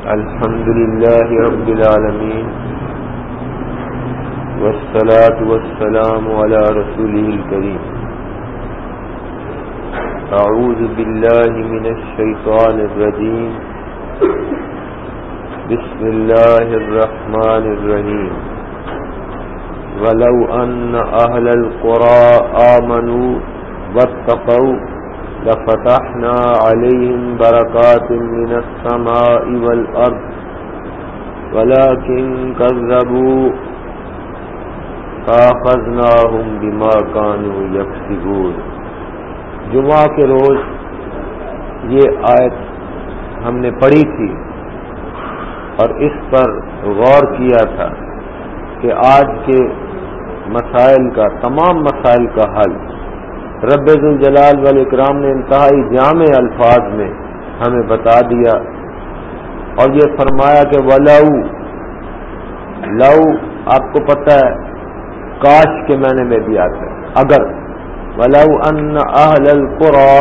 الحمد لله رب العالمين والصلاة والسلام على رسوله الكريم. أعوذ بالله من الشيطان الرجيم. بسم الله الرحمن الرحيم. ولو أن أهل القرى آمنوا واتقوا لفتحنا عليهم بركات من السماء والأرض، ولكن كذبوا، فأخذناهم بما كانوا يكسبون۔ جمعہ کے روز یہ آیت ہم نے پڑھی تھی، اور اس پر غور کیا تھا کہ آج کے مسائل کا، تمام مسائل کا حل رب الجلال والاکرام نے انتہائی جامع الفاظ میں ہمیں بتا دیا اور یہ فرمایا کہ ولاؤ لو، آپ کو پتہ ہے، کاش کے معنی میں بھی آتا ہے اگر، ولو ان اہل القرا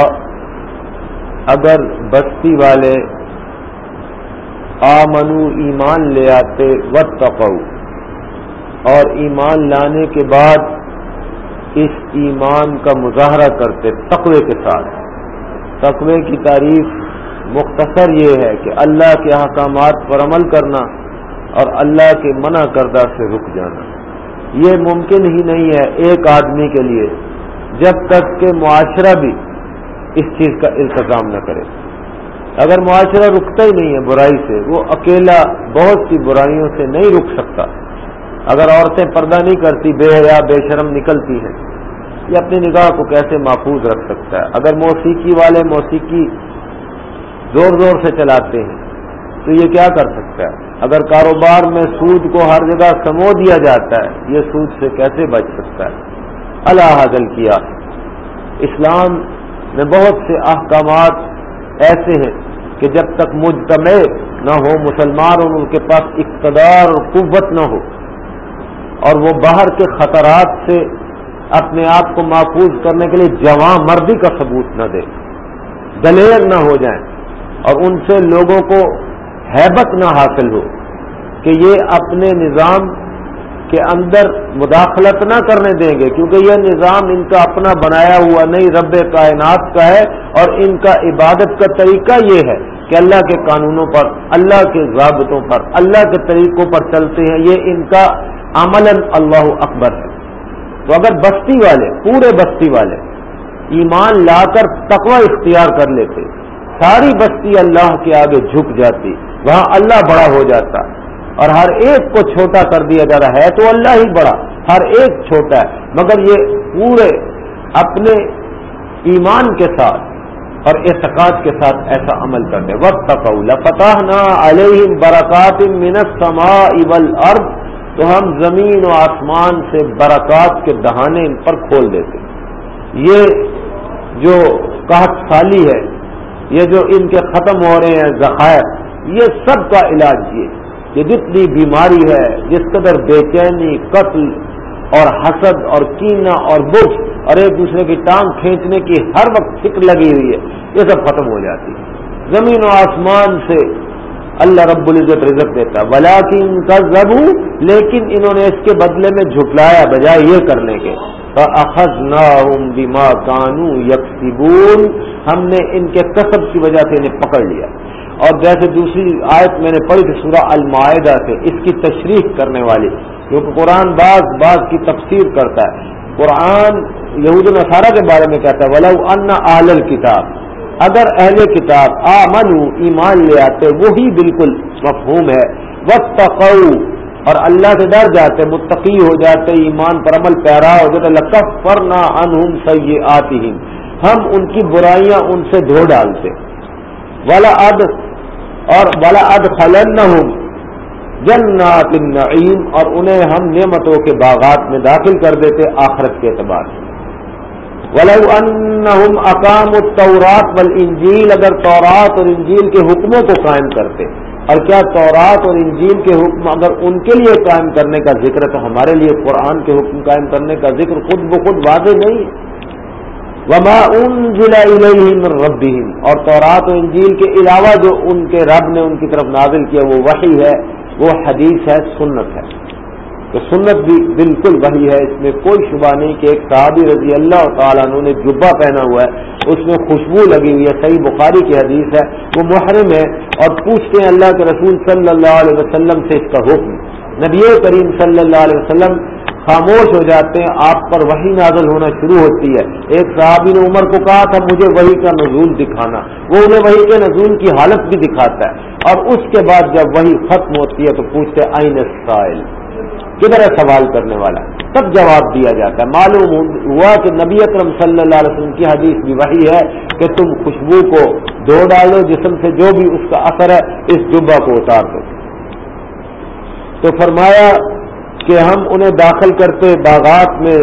اگر بستی والے آمنو ایمان لے آتے و اور ایمان لانے کے بعد اس ایمان کا مظاہرہ کرتے تقوی کے ساتھ۔ تقوی کی تعریف مختصر یہ ہے کہ اللہ کے احکامات پر عمل کرنا اور اللہ کے منع کردہ سے رک جانا۔ یہ ممکن ہی نہیں ہے ایک آدمی کے لیے جب تک کہ معاشرہ بھی اس چیز کا التظام نہ کرے۔ اگر معاشرہ رکتا ہی نہیں ہے برائی سے، وہ اکیلا بہت سی برائیوں سے نہیں رک سکتا۔ اگر عورتیں پردہ نہیں کرتی، بے حیا، بے شرم نکلتی ہیں، یہ اپنی نگاہ کو کیسے محفوظ رکھ سکتا ہے؟ اگر موسیقی والے موسیقی زور زور سے چلاتے ہیں، تو یہ کیا کر سکتا ہے؟ اگر کاروبار میں سود کو ہر جگہ سمو دیا جاتا ہے، یہ سود سے کیسے بچ سکتا ہے؟ اللہ حاضل کیا۔ اسلام میں بہت سے احکامات ایسے ہیں کہ جب تک مجتمع نہ ہو، مسلمان اور ان کے پاس اقتدار اور قوت نہ ہو اور وہ باہر کے خطرات سے اپنے آپ کو محفوظ کرنے کے لیے جوان مردی کا ثبوت نہ دے، دلیر نہ ہو جائیں اور ان سے لوگوں کو ہیبت نہ حاصل ہو کہ یہ اپنے نظام کے اندر مداخلت نہ کرنے دیں گے، کیونکہ یہ نظام ان کا اپنا بنایا ہوا نہیں، رب کائنات کا ہے اور ان کا عبادت کا طریقہ یہ ہے کہ اللہ کے قانونوں پر، اللہ کے ضابطوں پر، اللہ کے طریقوں پر چلتے ہیں۔ یہ ان کا عمل اللہ اکبر۔ ہے تو اگر بستی والے، پورے بستی والے ایمان لا کر تقوی اختیار کر لیتے، ساری بستی اللہ کے آگے جھک جاتی، وہاں اللہ بڑا ہو جاتا، اور ہر ایک کو چھوٹا کر دیا جا رہا ہے تو اللہ ہی بڑا، ہر ایک چھوٹا ہے، مگر یہ پورے اپنے ایمان کے ساتھ اور اعتقاد کے ساتھ ایسا عمل کرتے وقت فتح نہ علیہ برکات منت سما ابل ارد تو ہم زمین و آسمان سے برکات کے دہانے ان پر کھول دیتے یہ جو قحط سالی ہے، یہ جو ان کے ختم ہو رہے ہیں، ذخائر، یہ سب کا علاج یہ یہ جتنی بیماری ہے، جس قدر بے چینی قتل اور حسد اور کینا اور برف اور ایک دوسرے کی ٹانگ کھینچنے کی ہر وقت فکر لگی ہوئی ہے، یہ سب ختم ہو جاتی ہے۔ زمین و آسمان سے اللہ رب العزت رزق دیتا. بلا کی ان کا ضبو لیکن انہوں نے اس کے بدلے میں جھٹلایا بجائے یہ کرنے کے اخذ نہ کانو یکسیبون ہم نے ان کے کسب کی وجہ سے انہیں پکڑ لیا۔ اور جیسے دوسری آیت میں نے پڑھی تھی سورہ المائدہ سے، اس کی تشریح کرنے والی کیونکہ قرآن بعض بعض کی تفسیر کرتا ہے۔ قرآن یہود نصارہ کے بارے میں کہتا ہے، ولو ان آل کتاب اگر اہل کتاب آ ایمان لے آتے، وہی بالکل مفہوم ہے۔ وقت اور اللہ سے ڈر جاتے، متقی ہو جاتے، ایمان پر عمل پیرا ہو جاتے لکف پر نہ ان سی آتی ہم ان کی برائیاں ان سے دھو ڈالتے۔ والا اد اور والا اد خلن جنات النعیم اور انہیں ہم نعمتوں کے باغات میں داخل کر دیتے، آخرت کے اعتبار سے۔ ولو انہم اقام التورات والانجیل، اگر تورات اور انجیل کے حکموں کو قائم کرتے، اور کیا تورات اور انجیل کے حکم اگر ان کے لیے قائم کرنے کا ذکر ہے، تو ہمارے لیے قرآن کے حکم قائم کرنے کا ذکر خود بخود واضح نہیں۔ ہے وما ان ربهم اور تورات و انجیل کے علاوہ جو ان کے رب نے ان کی طرف نازل کیا، وہ وحی ہے، وہ حدیث ہے، سنت ہے۔ تو سنت بھی بالکل وہی ہے، اس میں کوئی شبہ نہیں کہ ایک صحابی رضی اللہ تعالیٰ عنہ نے جبا پہنا ہوا ہے، اس میں خوشبو لگی ہوئی ہے، صحیح بخاری کی حدیث ہے، وہ محرم ہے اور پوچھتے ہیں اللہ کے رسول صلی اللہ علیہ وسلم سے اس کا حکم۔ نبی کریم صلی اللہ علیہ وسلم خاموش ہو جاتے ہیں، آپ پر وہی نازل ہونا شروع ہوتی ہے۔ ایک صحابی نے عمر کو کہا تھا مجھے وہی کا نزول دکھانا۔ وہ انہیں وہی کے نزول کی حالت بھی دکھاتا ہے۔ اور اس کے بعد جب وہی ختم ہوتی ہے تو پوچھتے آئین اسٹائل کدھر ہے سوال کرنے والا؟ تب جواب دیا جاتا ہے۔ معلوم ہوا کہ نبی اکرم صلی اللہ علیہ وسلم کی حدیث بھی وہی ہے کہ تم خوشبو کو دھو ڈالو، جسم سے جو بھی اس کا اثر ہے، اس جبا کو اتار دو۔ تو فرمایا کہ ہم انہیں داخل کرتے باغات میں،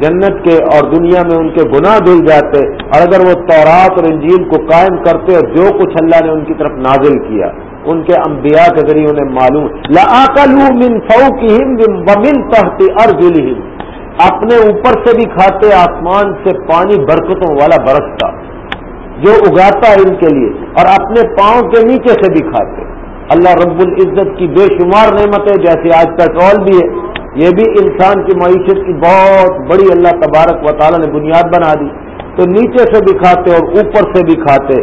جنت کے اور دنیا میں ان کے گناہ دل جاتے، اور اگر وہ تورات اور انجیل کو قائم کرتے اور جو کچھ اللہ نے ان کی طرف نازل کیا ان کے انبیاء کے ذریعے انہیں معلوم من ومن تحت ارجلہم اپنے اوپر سے بھی کھاتے آسمان سے پانی برکتوں والا برستا جو اگاتا ہے ان کے لیے، اور اپنے پاؤں کے نیچے سے بھی کھاتے۔ اللہ رب العزت کی بے شمار نعمتیں، جیسے آج پیٹرول بھی ہے، یہ بھی انسان کی معیشت کی بہت بڑی اللہ تبارک و تعالیٰ نے بنیاد بنا دی۔ تو نیچے سے بھی کھاتے اور اوپر سے بھی کھاتے۔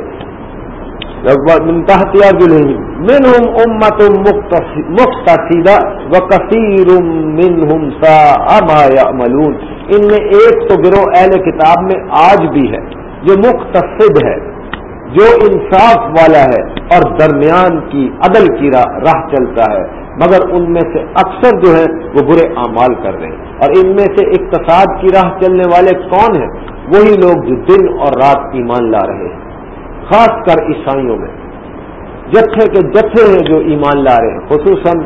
منهم امت مختصیدہ و کثیر منهم ساء ما يعملون ان میں ایک تو گروہ اہل کتاب میں آج بھی ہے، جو مختصد ہے، جو انصاف والا ہے اور درمیان کی عدل کی راہ چلتا ہے۔ مگر ان میں سے اکثر جو ہے وہ برے اعمال کر رہے ہیں۔ اور ان میں سے اقتصاد کی راہ چلنے والے کون ہیں؟ وہی لوگ جو دن اور رات ایمان لا رہے ہیں۔ خاص کر عیسائیوں میں۔ جتھے کے جتھے ہیں جو ایمان لا رہے ہیں، خصوصاً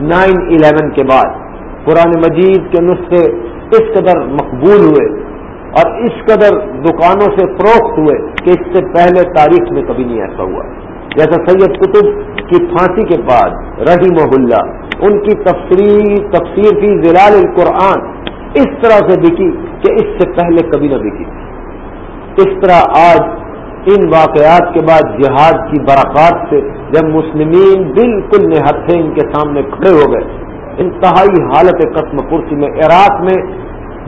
نائن الیون کے بعد۔ قرآن مجید کے نسخے اس قدر مقبول ہوئے اور اس قدر دکانوں سے فروخت ہوئے کہ اس سے پہلے تاریخ میں کبھی نہیں ایسا ہوا۔ جیسا سید قطب کی پھانسی کے بعد رحیم اللہ، ان کی تفسیر تفسیر کی زلال القرآن اس طرح سے بکی کہ اس سے پہلے کبھی نہ بکی۔ اس طرح آج ان واقعات کے بعد جہاد کی برکات سے جب مسلمین بالکل نہتھے ان کے سامنے کھڑے ہو گئے۔ انتہائی حالت قسم کرسی میں، عراق میں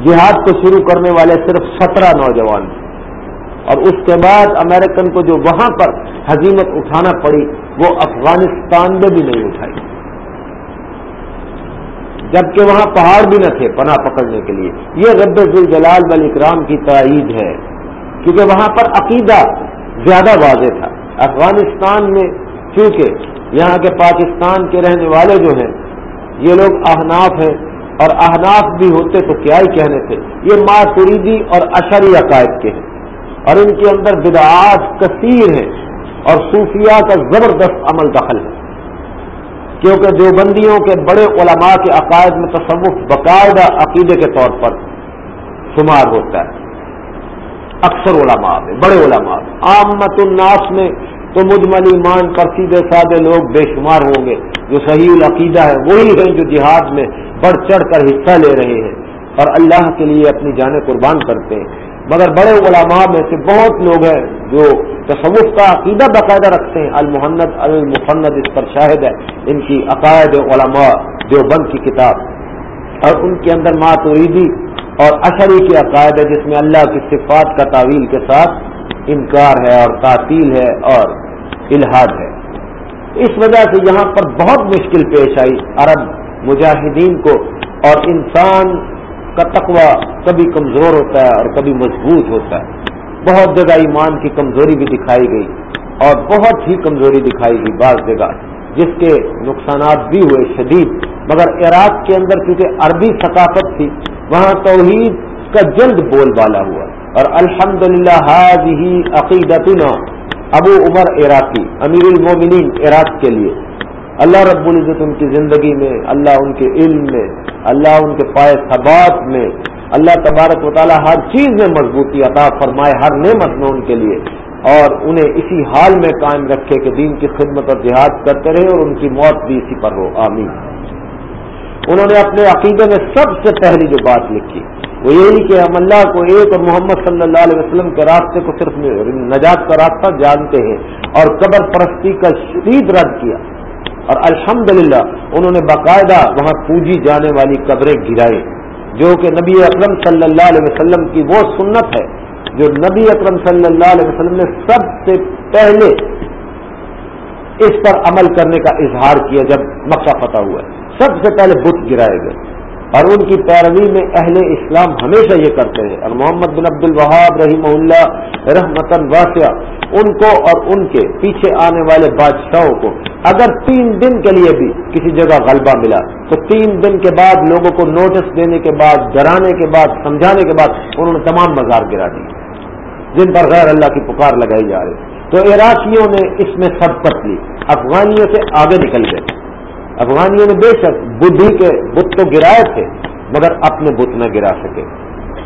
جہاد کو شروع کرنے والے صرف سترہ نوجوان تھے۔ اور اس کے بعد امریکن کو جو وہاں پر حزیمت اٹھانا پڑی، وہ افغانستان میں بھی نہیں اٹھائی۔ جبکہ وہاں پہاڑ بھی نہ تھے پناہ پکڑنے کے لیے۔ یہ رب الجلال بل اکرام کی تائید ہے۔ کیونکہ وہاں پر عقیدہ زیادہ واضح تھا۔ افغانستان میں چونکہ یہاں کے پاکستان کے رہنے والے جو ہیں، یہ لوگ احناف ہیں اور احناف بھی ہوتے تو کیا ہی کہنے تھے؟ یہ ماتریدی اور اشری عقائد کے ہیں۔ اور ان کے اندر بدعات کثیر ہیں اور صوفیہ کا زبردست عمل دخل ہے۔ کیونکہ دیوبندیوں کے بڑے علماء کے عقائد میں تصوف باقاعدہ عقیدے کے طور پر شمار ہوتا ہے۔ اکثر علماء میں، بڑے علماء میں۔ عامت الناس میں تو مجمل ایمان پر سیدھے سادے لوگ بے شمار ہوں گے۔ جو صحیح العقیدہ ہے، وہی ہیں جو جہاد میں بڑھ چڑھ کر حصہ لے رہے ہیں۔ اور اللہ کے لیے اپنی جانیں قربان کرتے ہیں۔ مگر بڑے علماء میں سے بہت لوگ ہیں جو تصوف کا عقیدہ باقاعدہ رکھتے ہیں۔ المحنت المفند اس پر شاہد ہے۔ ان کی عقائد علماء جو بند کی کتاب۔ اور ان کے اندر ماتوریدی اور اشری کے عقائد ہے جس میں اللہ کی صفات کا تعویل کے ساتھ انکار ہے اور تعطیل ہے اور الحاد ہے۔ اس وجہ سے یہاں پر بہت مشکل پیش آئی۔ عرب مجاہدین کو اور انسان کا تقوی کبھی کمزور ہوتا ہے اور کبھی مضبوط ہوتا ہے۔ بہت جگہ ایمان کی کمزوری بھی دکھائی گئی اور بہت ہی کمزوری دکھائی گئی بعض جگہ، جس کے نقصانات بھی ہوئے شدید۔ مگر عراق کے اندر کیونکہ عربی ثقافت تھی، وہاں توحید کا جلد بول بالا ہوا۔ اور الحمد للہ حاضی عقیدتنا ابو عمر عراقی، امیر المومنین عراق کے لیے۔ اللہ رب العزت ان کی زندگی میں، اللہ ان کے علم میں، اللہ ان کے پائے ثبات میں، اللہ تبارک و تعالیٰ ہر چیز میں مضبوطی عطا فرمائے، ہر نعمت میں ان کے لیے۔ اور انہیں اسی حال میں قائم رکھے کہ دین کی خدمت اور جہاد کرتے رہے اور ان کی موت بھی اسی پر ہو۔ آمین۔ انہوں نے اپنے عقیدے میں سب سے پہلی جو بات لکھی، وہ یہی کہ ہم اللہ کو ایک اور محمد صلی اللہ علیہ وسلم کے راستے کو صرف نجات کا راستہ جانتے ہیں اور قبر پرستی کا شدید رد کیا۔ اور الحمدللہ، انہوں نے باقاعدہ وہاں پوجی جانے والی قبریں گرائی جو کہ نبی اکرم صلی اللہ علیہ وسلم کی وہ سنت ہے، جو نبی اکرم صلی اللہ علیہ وسلم نے سب سے پہلے اس پر عمل کرنے کا اظہار کیا جب مکہ فتح ہوا ہے۔ سب سے پہلے بت گرائے گئے۔ اور ان کی پیروی میں اہل اسلام ہمیشہ یہ کرتے ہیں۔ اور محمد بن عبد الوہاب رحیم اللہ رحمتن واسعہ، ان کو اور ان کے پیچھے آنے والے بادشاہوں کو اگر تین دن کے لیے بھی کسی جگہ غلبہ ملا، تو تین دن کے بعد لوگوں کو نوٹس دینے کے بعد، ڈرانے کے بعد، سمجھانے کے بعد انہوں نے تمام مزار گرا دی جن پر غیر اللہ کی پکار لگائی جا رہی۔ تو عراقیوں نے اس میں سبقت لی۔ افغانیوں سے آگے نکل گئے۔ افغانیوں نے بے شک بدھی کے بت تو گرائے تھے، مگر اپنے بت نہ گرا سکے۔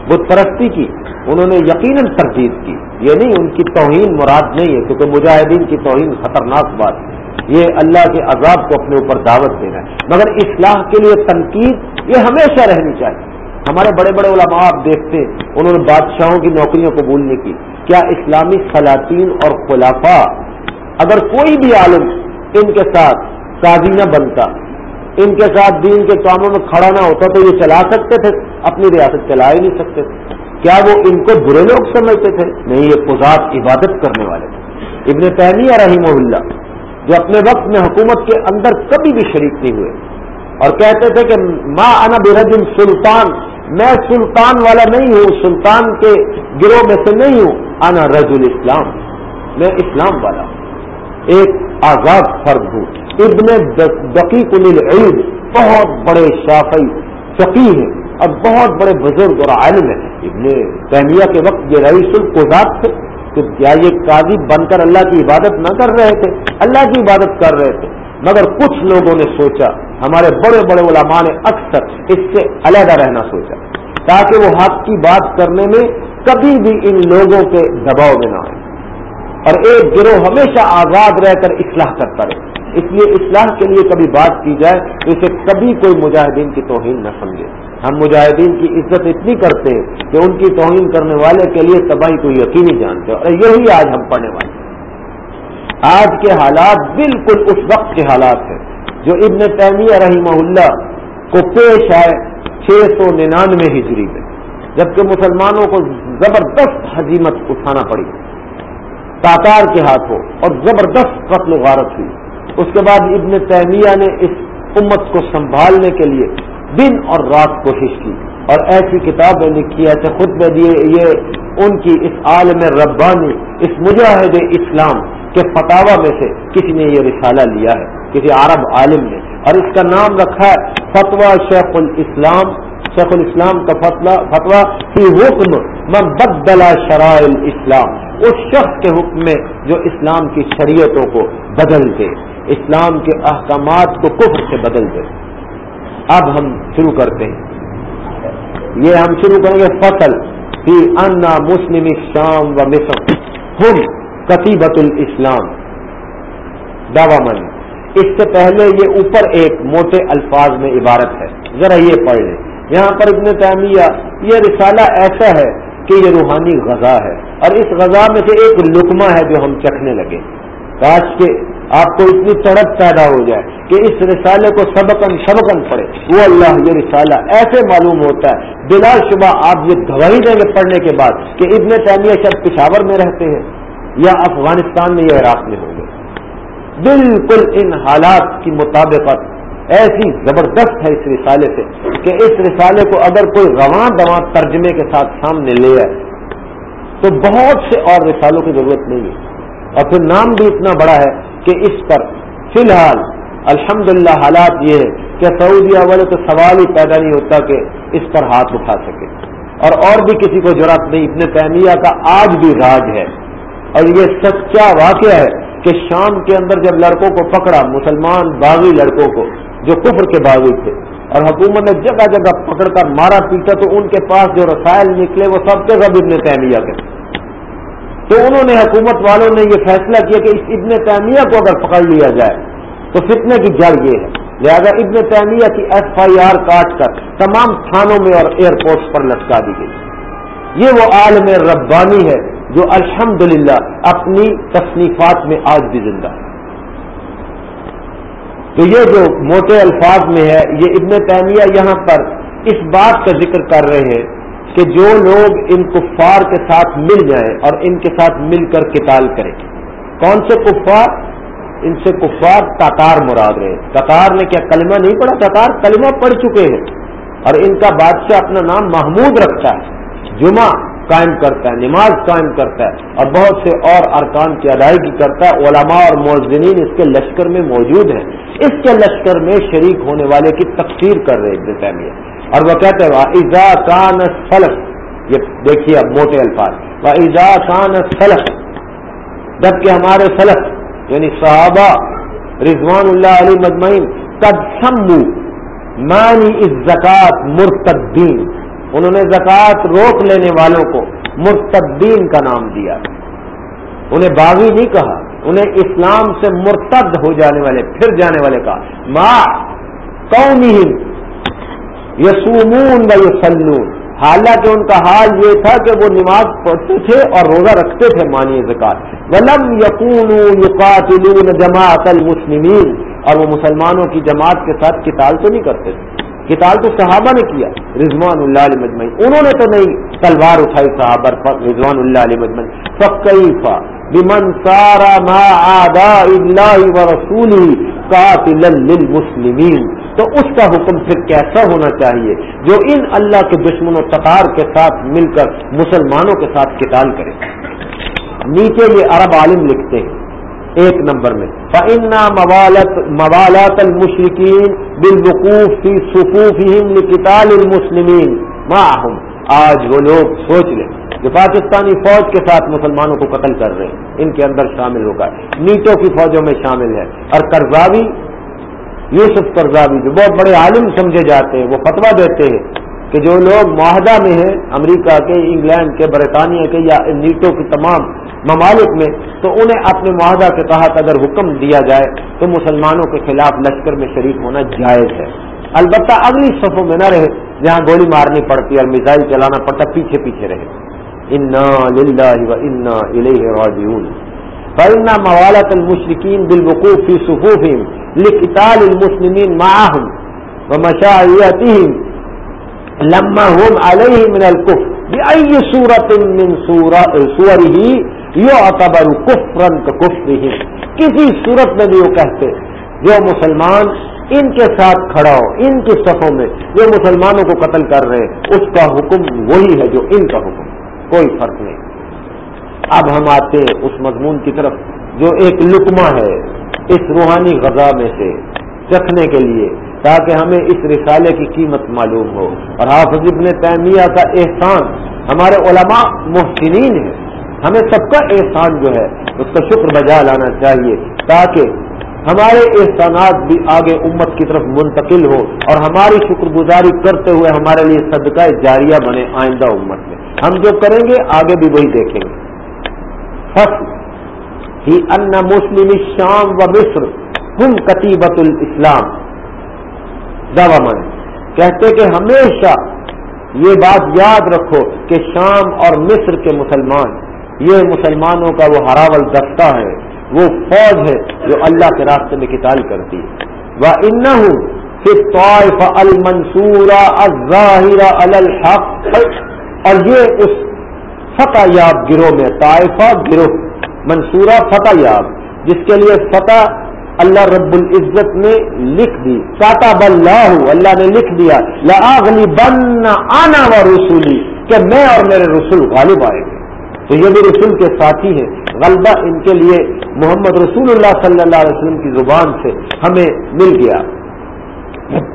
بت پرستی کی، انہوں نے یقیناً تردید کی۔ یہ نہیں، ان کی توہین مراد نہیں ہے، کیونکہ مجاہدین کی توہین خطرناک بات ہے۔ یہ اللہ کے عذاب کو اپنے اوپر دعوت دینا ہے۔ مگر اصلاح کے لیے تنقید، یہ ہمیشہ رہنی چاہیے۔ ہمارے بڑے بڑے علماء آپ دیکھتے ہیں، انہوں نے بادشاہوں کی نوکریوں کو بھولنے کی۔ کیا اسلامی سلاطین اور خلافہ اگر کوئی بھی عالم ان کے ساتھ قاضی نہ بنتا۔ ان کے ساتھ دین کے کاموں میں کھڑا نہ ہوتا تو یہ چلا سکتے تھے، اپنی ریاست چلا ہی نہیں سکتے۔ تھے کیا وہ ان کو برے لوگ سمجھتے تھے؟ نہیں، یہ پزاد عبادت کرنے والے تھے۔ ابن تیمیہ رحیم اللہ، جو اپنے وقت میں حکومت کے اندر کبھی بھی شریک نہیں ہوئے، اور کہتے تھے کہ ماں انا برجم سلطان، میں سلطان والا نہیں ہوں، سلطان کے گروہ میں سے نہیں ہوں، انا رج الاسلام میں اسلام والا ہوں۔ ایک آزاد فرد ہوں۔ ابن دقیق العید بہت بڑے شافی فقی ہیں، اور بہت بڑے بزرگ اور عالم ہیں۔ ابن تیمیہ کے وقت یہ رئیس القزاد تھے تو کیا یہ قاضی بن کر اللہ کی عبادت نہ کر رہے تھے، اللہ کی عبادت کر رہے تھے۔ مگر کچھ لوگوں نے سوچا، ہمارے بڑے بڑے علماء نے اکثر اس سے علیحدہ رہنا سوچا، تاکہ وہ حق کی بات کرنے میں کبھی بھی ان لوگوں کے دباؤ میں نہ آئے اور ایک گروہ ہمیشہ آزاد رہ کر اصلاح کرتا رہے۔ اس لیے اصلاح کے لیے کبھی بات کی جائے تو اسے کبھی کوئی مجاہدین کی توہین نہ سمجھے۔ ہم مجاہدین کی عزت اتنی کرتے ہیں کہ ان کی توہین کرنے والے کے لیے تباہی کو یقینی جانتے ہیں۔ اور یہی آج ہم پڑھنے والے ہیں۔ آج کے حالات بالکل اس وقت کے حالات ہیں جو ابن تیمیہ رحمہ اللہ کو پیش آئے چھ سو ننانوے ہجری میں، جبکہ مسلمانوں کو زبردست حزیمت اٹھانا پڑی۔ تاتار کے ہاتھوں اور زبردست قتل و غارت ہوئی۔ اس کے بعد ابن تیمیہ نے اس امت کو سنبھالنے کے لیے دن اور رات کوشش کی اور ایسی کتابیں لکھی، ایسے خود میں دیے، یہ ان کی اس عالم ربانی، اس مجاہد اسلام کے فتوا میں سے کسی نے یہ رسالہ لیا ہے، کسی عرب عالم نے۔ اور اس کا نام رکھا ہے فتوا شیخ الاسلام شیخ الاسلام کا فتوا کی حکم من بدلا شرائل اسلام اس شخص کے حکم میں جو اسلام کی شریعتوں کو بدل دے، اسلام کے احکامات کو کفر سے بدل دے۔ اب ہم شروع کرتے ہیں۔ یہ ہم شروع کریں گے فصل۔ فی انا مسلم شام و مصر۔ ہم کتیبت الاسلام۔ دعوی من اس سے پہلے یہ اوپر ایک موٹے الفاظ میں عبارت ہے۔ ذرا یہ پڑھ لیں۔ یہاں پر ابن تعمیہ یہ رسالہ ایسا ہے کہ یہ روحانی غذا ہے اور اس غذا میں سے ایک لکمہ ہے جو ہم چکھنے لگے کاش کے آپ کو اتنی تڑپ پیدا ہو جائے کہ اس رسالے کو سبقن سبقن پڑے وہ اللہ یہ رسالہ ایسے معلوم ہوتا ہے۔ بلا شبہ آپ یہ گواہی دیں گے پڑھنے کے بعد کہ ابن تعمیہ شاید پشاور میں رہتے ہیں یا افغانستان میں یا عراق میں ہوں گے۔ بالکل ان حالات کی مطابقت ایسی زبردست ہے اس رسالے سے کہ اس رسالے کو اگر کوئی رواں دواں ترجمے کے ساتھ سامنے لے آئے، تو بہت سے اور رسالوں کی ضرورت نہیں ہے۔ اور پھر نام بھی اتنا بڑا ہے کہ اس پر فی الحال الحمد حالات یہ ہے کہ سعودیہ والے تو سوال ہی پیدا نہیں ہوتا کہ اس پر ہاتھ اٹھا سکے۔ اور اور بھی کسی کو ضرورت نہیں اتنے تیمیہ کا آج بھی راج ہے۔ اور یہ سچا واقعہ ہے کہ شام کے اندر جب لڑکوں کو پکڑا، مسلمان باغی لڑکوں کو جو کفر کے باغی تھے۔ اور حکومت نے جگہ جگہ پکڑ کر مارا پیٹا تو ان کے پاس جو رسائل نکلے وہ سب کے سب ابن تیمیہ کے۔ تو انہوں نے حکومت والوں نے یہ فیصلہ کیا کہ اس ابن تعمیہ کو اگر پکڑ لیا جائے تو فتنے کی جڑ یہ ہے۔ لہذا ابن تیمیہ کی ایف آئی آر کاٹ کر تمام تھانوں میں اور ایئرپورٹ پر لٹکا دی گئی۔ یہ وہ عالم ربانی ہے جو الحمدللہ اپنی تصنیفات میں آج بھی زندہ ہے۔ تو یہ جو موٹے الفاظ میں ہے، یہ ابن تیمیہ یہاں پر اس بات کا ذکر کر رہے ہیں کہ جو لوگ ان کفار کے ساتھ مل جائیں اور ان کے ساتھ مل کر قتال کریں۔ کون سے کفار؟ ان سے کفار تاتار مراد رہے۔ تاتار نے کیا کلمہ نہیں پڑھا؟ تاتار کلمہ پڑھ چکے ہیں اور ان کا بادشاہ اپنا نام محمود رکھتا ہے۔ جمعہ قائم کرتا ہے، نماز قائم کرتا ہے اور بہت سے اور ارکان کی ادائیگی کرتا ہے، علماء اور موزنین اس کے لشکر میں موجود ہیں۔ اس کے لشکر میں شریک ہونے والے کی تفسیر کر رہے ابن تیمیہ۔ اور وہ کہتے ہیں ایزا کان سلق یہ دیکھیے اب موٹے الفاظ۔ و ایزا کان سلق جبکہ ہمارے سلق یعنی صحابہ، رضوان اللہ علی مجمعین قد سمبو مانی اس مرتدین انہوں نے زکوٰۃ روک لینے والوں کو مرتدین کا نام دیا۔ انہیں باغی نہیں کہا، انہیں اسلام سے مرتد ہو جانے والے، پھر جانے والے کا ماں قومی یسومون و یسلون حالانکہ ان کا حال یہ تھا کہ وہ نماز پڑھتے تھے اور روزہ رکھتے تھے مانی زکات ولم یقون یقاتلون جماعت المسلمین اور وہ مسلمانوں کی جماعت کے ساتھ کتال تو نہیں کرتے۔ تھے کتال تو صحابہ نے کیا، رضوان اللہ علیہ مجمعین۔ انہوں نے تو نہیں تلوار اٹھائی صحابہ رضوان اللہ علیہ مجمعین۔ فقیفا بمن سارا ما آدا اللہ و رسولی قاتل للمسلمین تو اس کا حکم پھر کیسا ہونا چاہیے جو ان اللہ کے دشمن و تقار کے ساتھ مل کر مسلمانوں کے ساتھ قتال کرے؟ نیچے یہ عرب عالم لکھتے ہیں۔ ایک نمبر میں۔ فعنا موالت موالات المشرقین بالوقوف فی صفوف کتال المسلمین ماہم آج وہ لوگ سوچ لیں جو پاکستانی فوج کے ساتھ مسلمانوں کو قتل کر رہے ہیں، ان کے اندر شامل ہوگا نیٹوں کی فوجوں میں شامل ہے اور کرزاوی یوسف کرزابی جو بہت بڑے عالم سمجھے جاتے ہیں، وہ فتوا دیتے ہیں۔ کہ جو لوگ معاہدہ میں ہیں امریکہ کے، انگلینڈ کے، برطانیہ کے یا نیٹو کے تمام ممالک میں، تو انہیں اپنے معاہدہ کے تحت اگر حکم دیا جائے، تو مسلمانوں کے خلاف لشکر میں شریک ہونا جائز ہے۔ البتہ اگلی صفوں میں نہ رہے، جہاں گولی مارنی پڑتی اور میزائل چلانا پڑتا پیچھے پیچھے رہے۔ انا و انا راجعون۔ فإن موالة المشركين بالوقوف في صفوفهم لقتال المسلمين معهم ومشاعيتهم لما هم عليه من الكفر بأي سورة من سوره يعتبر كفرا ككفرهم کسی صورت میں بھی وہ کہتے جو مسلمان ان کے ساتھ کھڑا ہو، ان کی صفوں میں جو مسلمانوں کو قتل کر رہے اس کا حکم وہی ہے جو ان کا حکم کوئی فرق نہیں۔ اب ہم آتے ہیں اس مضمون کی طرف، جو ایک لکما ہے اس روحانی غذا میں سے چکھنے کے لیے۔ تاکہ ہمیں اس رسالے کی قیمت معلوم ہو۔ اور حافظ ابن تیمیہ کا احسان، ہمارے علماء محسنین ہیں۔ ہمیں سب کا احسان جو ہے، اس کا شکر بجا لانا چاہیے تاکہ ہمارے احسانات بھی آگے امت کی طرف منتقل ہو اور ہماری شکر گزاری کرتے ہوئے ہمارے لیے صدقہ جاریہ بنے آئندہ امت میں۔ ہم جو کریں گے، آگے بھی وہی دیکھیں گے۔ فصل ہی ان مسلم شام و مصر ہم کتیبت الاسلام۔ من کہتے کہ ہمیشہ یہ بات یاد رکھو کہ شام اور مصر کے مسلمان، یہ مسلمانوں کا وہ ہراول دستہ ہے، وہ فوج ہے جو اللہ کے راستے میں قتال کرتی ہے۔ وہ ان طائف المنصورہ الظاہر الحق۔ اور یہ اس فتح یاب گروہ میں، طائفہ گروہ، منصورہ فتح یاب، جس کے لیے فتح اللہ رب العزت نے لکھ دی۔ ساتا بلّہ اللہ نے لکھ دیا۔ لاغلی بن آنا و رسولی کہ میں اور میرے رسول غالب آئے گے تو یہ بھی رسول کے ساتھی ہیں۔ غلبہ ان کے لیے محمد رسول اللہ صلی اللہ علیہ وسلم کی زبان سے ہمیں مل گیا۔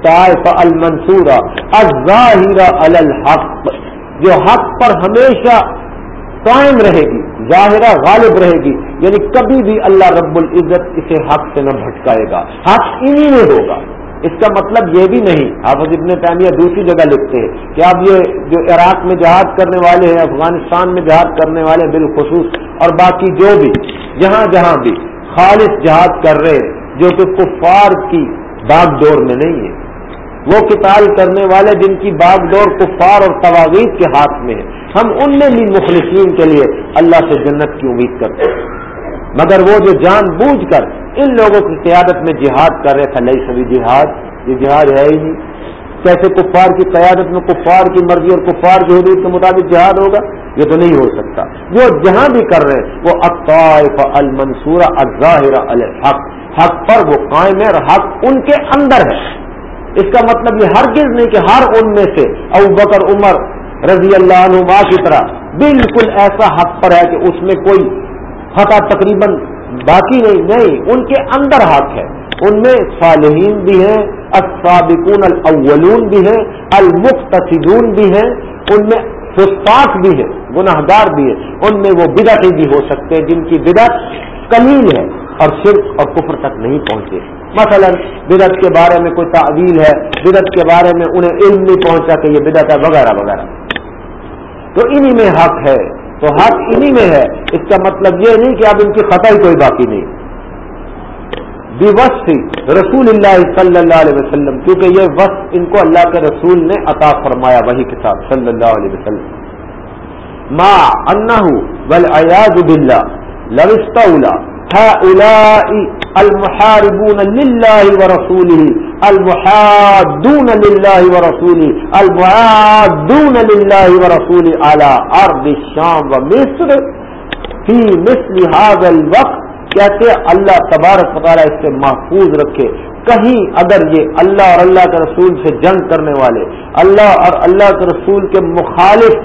طائفہ المنصورہ الظاہر الحق، جو حق پر ہمیشہ قائم رہے گی، ظاہرہ غالب رہے گی۔ یعنی کبھی بھی اللہ رب العزت اسے حق سے نہ بھٹکائے گا۔ حق انہی میں ہوگا۔ اس کا مطلب یہ بھی نہیں۔ حافظ ابن تعمیہ دوسری جگہ لکھتے ہیں کہ اب یہ جو عراق میں جہاد کرنے والے ہیں، افغانستان میں جہاد کرنے والے بالخصوص اور باقی جو بھی، جہاں جہاں بھی خالص جہاد کر رہے ہیں، جو کہ کفار کی باغ ڈور میں نہیں ہے۔ وہ کتال کرنے والے جن کی باغ ڈور کفار اور تواغیر کے ہاتھ میں ہے۔ ہم ان میں بھی مخلصین کے لیے اللہ سے جنت کی امید کرتے ہیں۔ مگر وہ جو جان بوجھ کر ان لوگوں کی قیادت میں جہاد کر رہے تھے نئی سبھی جہاد، یہ جہاد ہے ہی نہیں۔ کیسے کفار کی قیادت میں کفار کی مرضی اور کفار کی حدود کے مطابق جہاد ہوگا؟ یہ تو نہیں ہو سکتا۔ وہ جہاں بھی کر رہے ہیں وہ اطائف المنصورہ الظاہر الحق۔ حق پر وہ قائم ہے اور حق ان کے اندر ہے۔ اس کا مطلب یہ ہر نہیں کہ ہر ان میں سے ابو بکر، عمر رضی اللہ عنہ کی طرح بالکل ایسا حق پر ہے کہ اس میں کوئی فتح تقریباً باقی نہیں نہیں، ان کے اندر حق ہے۔ ان میں صالحین بھی ہیں، السابقون الاولون بھی ہیں المختصدون بھی ہیں، ان میں فسفاق بھی ہے گناہ گار بھی ہے ان میں وہ بدعتی بھی ہو سکتے ہیں، جن کی بدعت کلیل ہے اور صرف اور کفر تک نہیں پہنچے۔ مثلا، بدعت کے بارے میں کوئی تعویل ہے، بدعت کے بارے میں انہیں علم نہیں پہنچا کہ یہ بدعت ہے وغیرہ وغیرہ۔ تو انہی میں حق ہے۔ تو حق انہی میں ہے۔ اس کا مطلب یہ نہیں کہ اب ان کی خطا ہی کوئی باقی نہیں۔ وسط رسول اللہ صلی اللہ علیہ وسلم، کیونکہ یہ وقت ان کو اللہ کے رسول نے عطا فرمایا، وہی کتاب صلی اللہ علیہ وسلم۔ ما انہ بل ایاز بلّہ لوستا المحاربون لله ورسوله، المحادون لله ورسوله، المعادون لله ورسوله على ارض الشام ومصر. في مثل هذا الوقت کہتے اللہ تبارک تعالیٰ اس سے محفوظ رکھے۔ کہیں اگر یہ اللہ اور اللہ کے رسول سے جنگ کرنے والے، اللہ اور اللہ کے رسول کے مخالف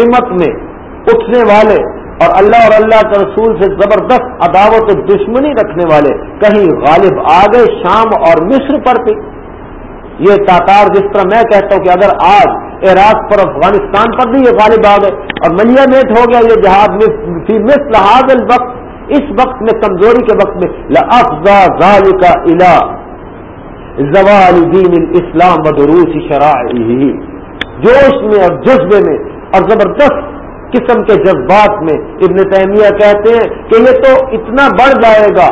سمت میں اٹھنے والے اور اللہ اور اللہ کے رسول سے زبردست عداوت و دشمنی رکھنے والے کہیں غالب آ گئے شام اور مصر پر بھی۔ یہ تاکار جس طرح میں کہتا ہوں کہ اگر آج عراق پر افغانستان پر بھی یہ غالب آ گئے اور ملیا میٹ ہو گیا یہ جہاد مس لحاظ الوقت، اس وقت میں، کمزوری کے وقت میں لفظا ظال کا علا زوال دین اسلام بدروس شرائع جوش میں اور جذبے میں اور زبردست قسم کے جذبات میں ابن تیمیہ کہتے ہیں کہ یہ تو اتنا بڑھ جائے گا،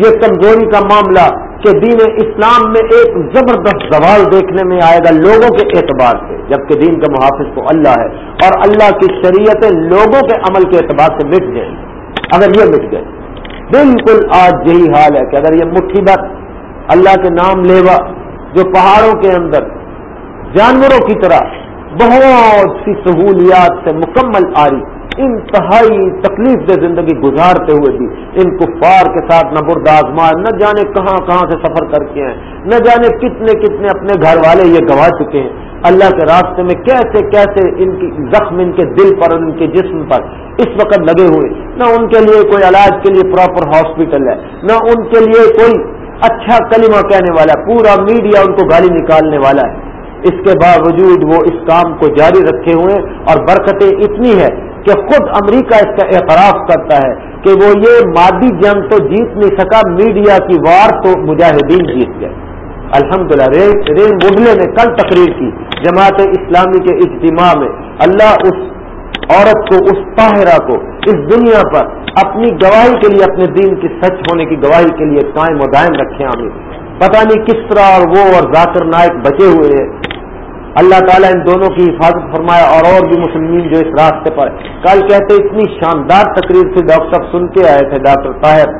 یہ کمزوری کا معاملہ کہ دین اسلام میں ایک زبردست زوال دیکھنے میں آئے گا لوگوں کے اعتبار سے، جبکہ دین کا محافظ تو اللہ ہے اور اللہ کی شریعتیں لوگوں کے عمل کے اعتبار سے مٹ گئے اگر یہ مٹ گئے، بالکل آج یہی حال ہے کہ اگر یہ مٹھی اللہ کے نام لیوا جو پہاڑوں کے اندر جانوروں کی طرح بہت سی سہولیات سے مکمل آئی انتہائی تکلیف دہ زندگی گزارتے ہوئے بھی ان کفار کے ساتھ نہ برد آزمائے نہ جانے کہاں کہاں سے سفر کر کے ہیں نہ جانے کتنے کتنے اپنے گھر والے یہ گوا چکے ہیں۔ اللہ کے راستے میں کیسے کیسے ان کی زخم، ان کے دل پر، ان کے جسم پر اس وقت لگے ہوئے۔ نہ ان کے لیے کوئی علاج کے لیے پراپر ہاسپٹل ہے، نہ ان کے لیے کوئی اچھا کلمہ کہنے والا ہے پورا میڈیا ان کو گالی نکالنے والا ہے۔ اس کے باوجود وہ اس کام کو جاری رکھے ہوئے اور برکتیں اتنی ہے کہ خود امریکہ اس کا اعتراف کرتا ہے کہ وہ یہ مادی جنگ تو جیت نہیں سکا، میڈیا کی وار تو مجاہدین جیت گئے۔ الحمد للہ رین وڈلے نے کل تقریر کی، جماعت اسلامی کے اجتماع میں۔ اللہ اس عورت کو، اس طاہرہ کو اس دنیا پر اپنی گواہی کے لیے، اپنے دین کی سچ ہونے کی گواہی کے لیے قائم و دائم رکھے ہمیں پتہ نہیں کس طرح اور وہ اور ذاکر نائک بچے ہوئے ہیں۔ اللہ تعالیٰ ان دونوں کی حفاظت فرمایا اور اور بھی مسلمین جو اس راستے پر کل کہتے اتنی شاندار تقریر سے ڈاکٹر صاحب سن کے آئے تھے، ڈاکٹر طاہر۔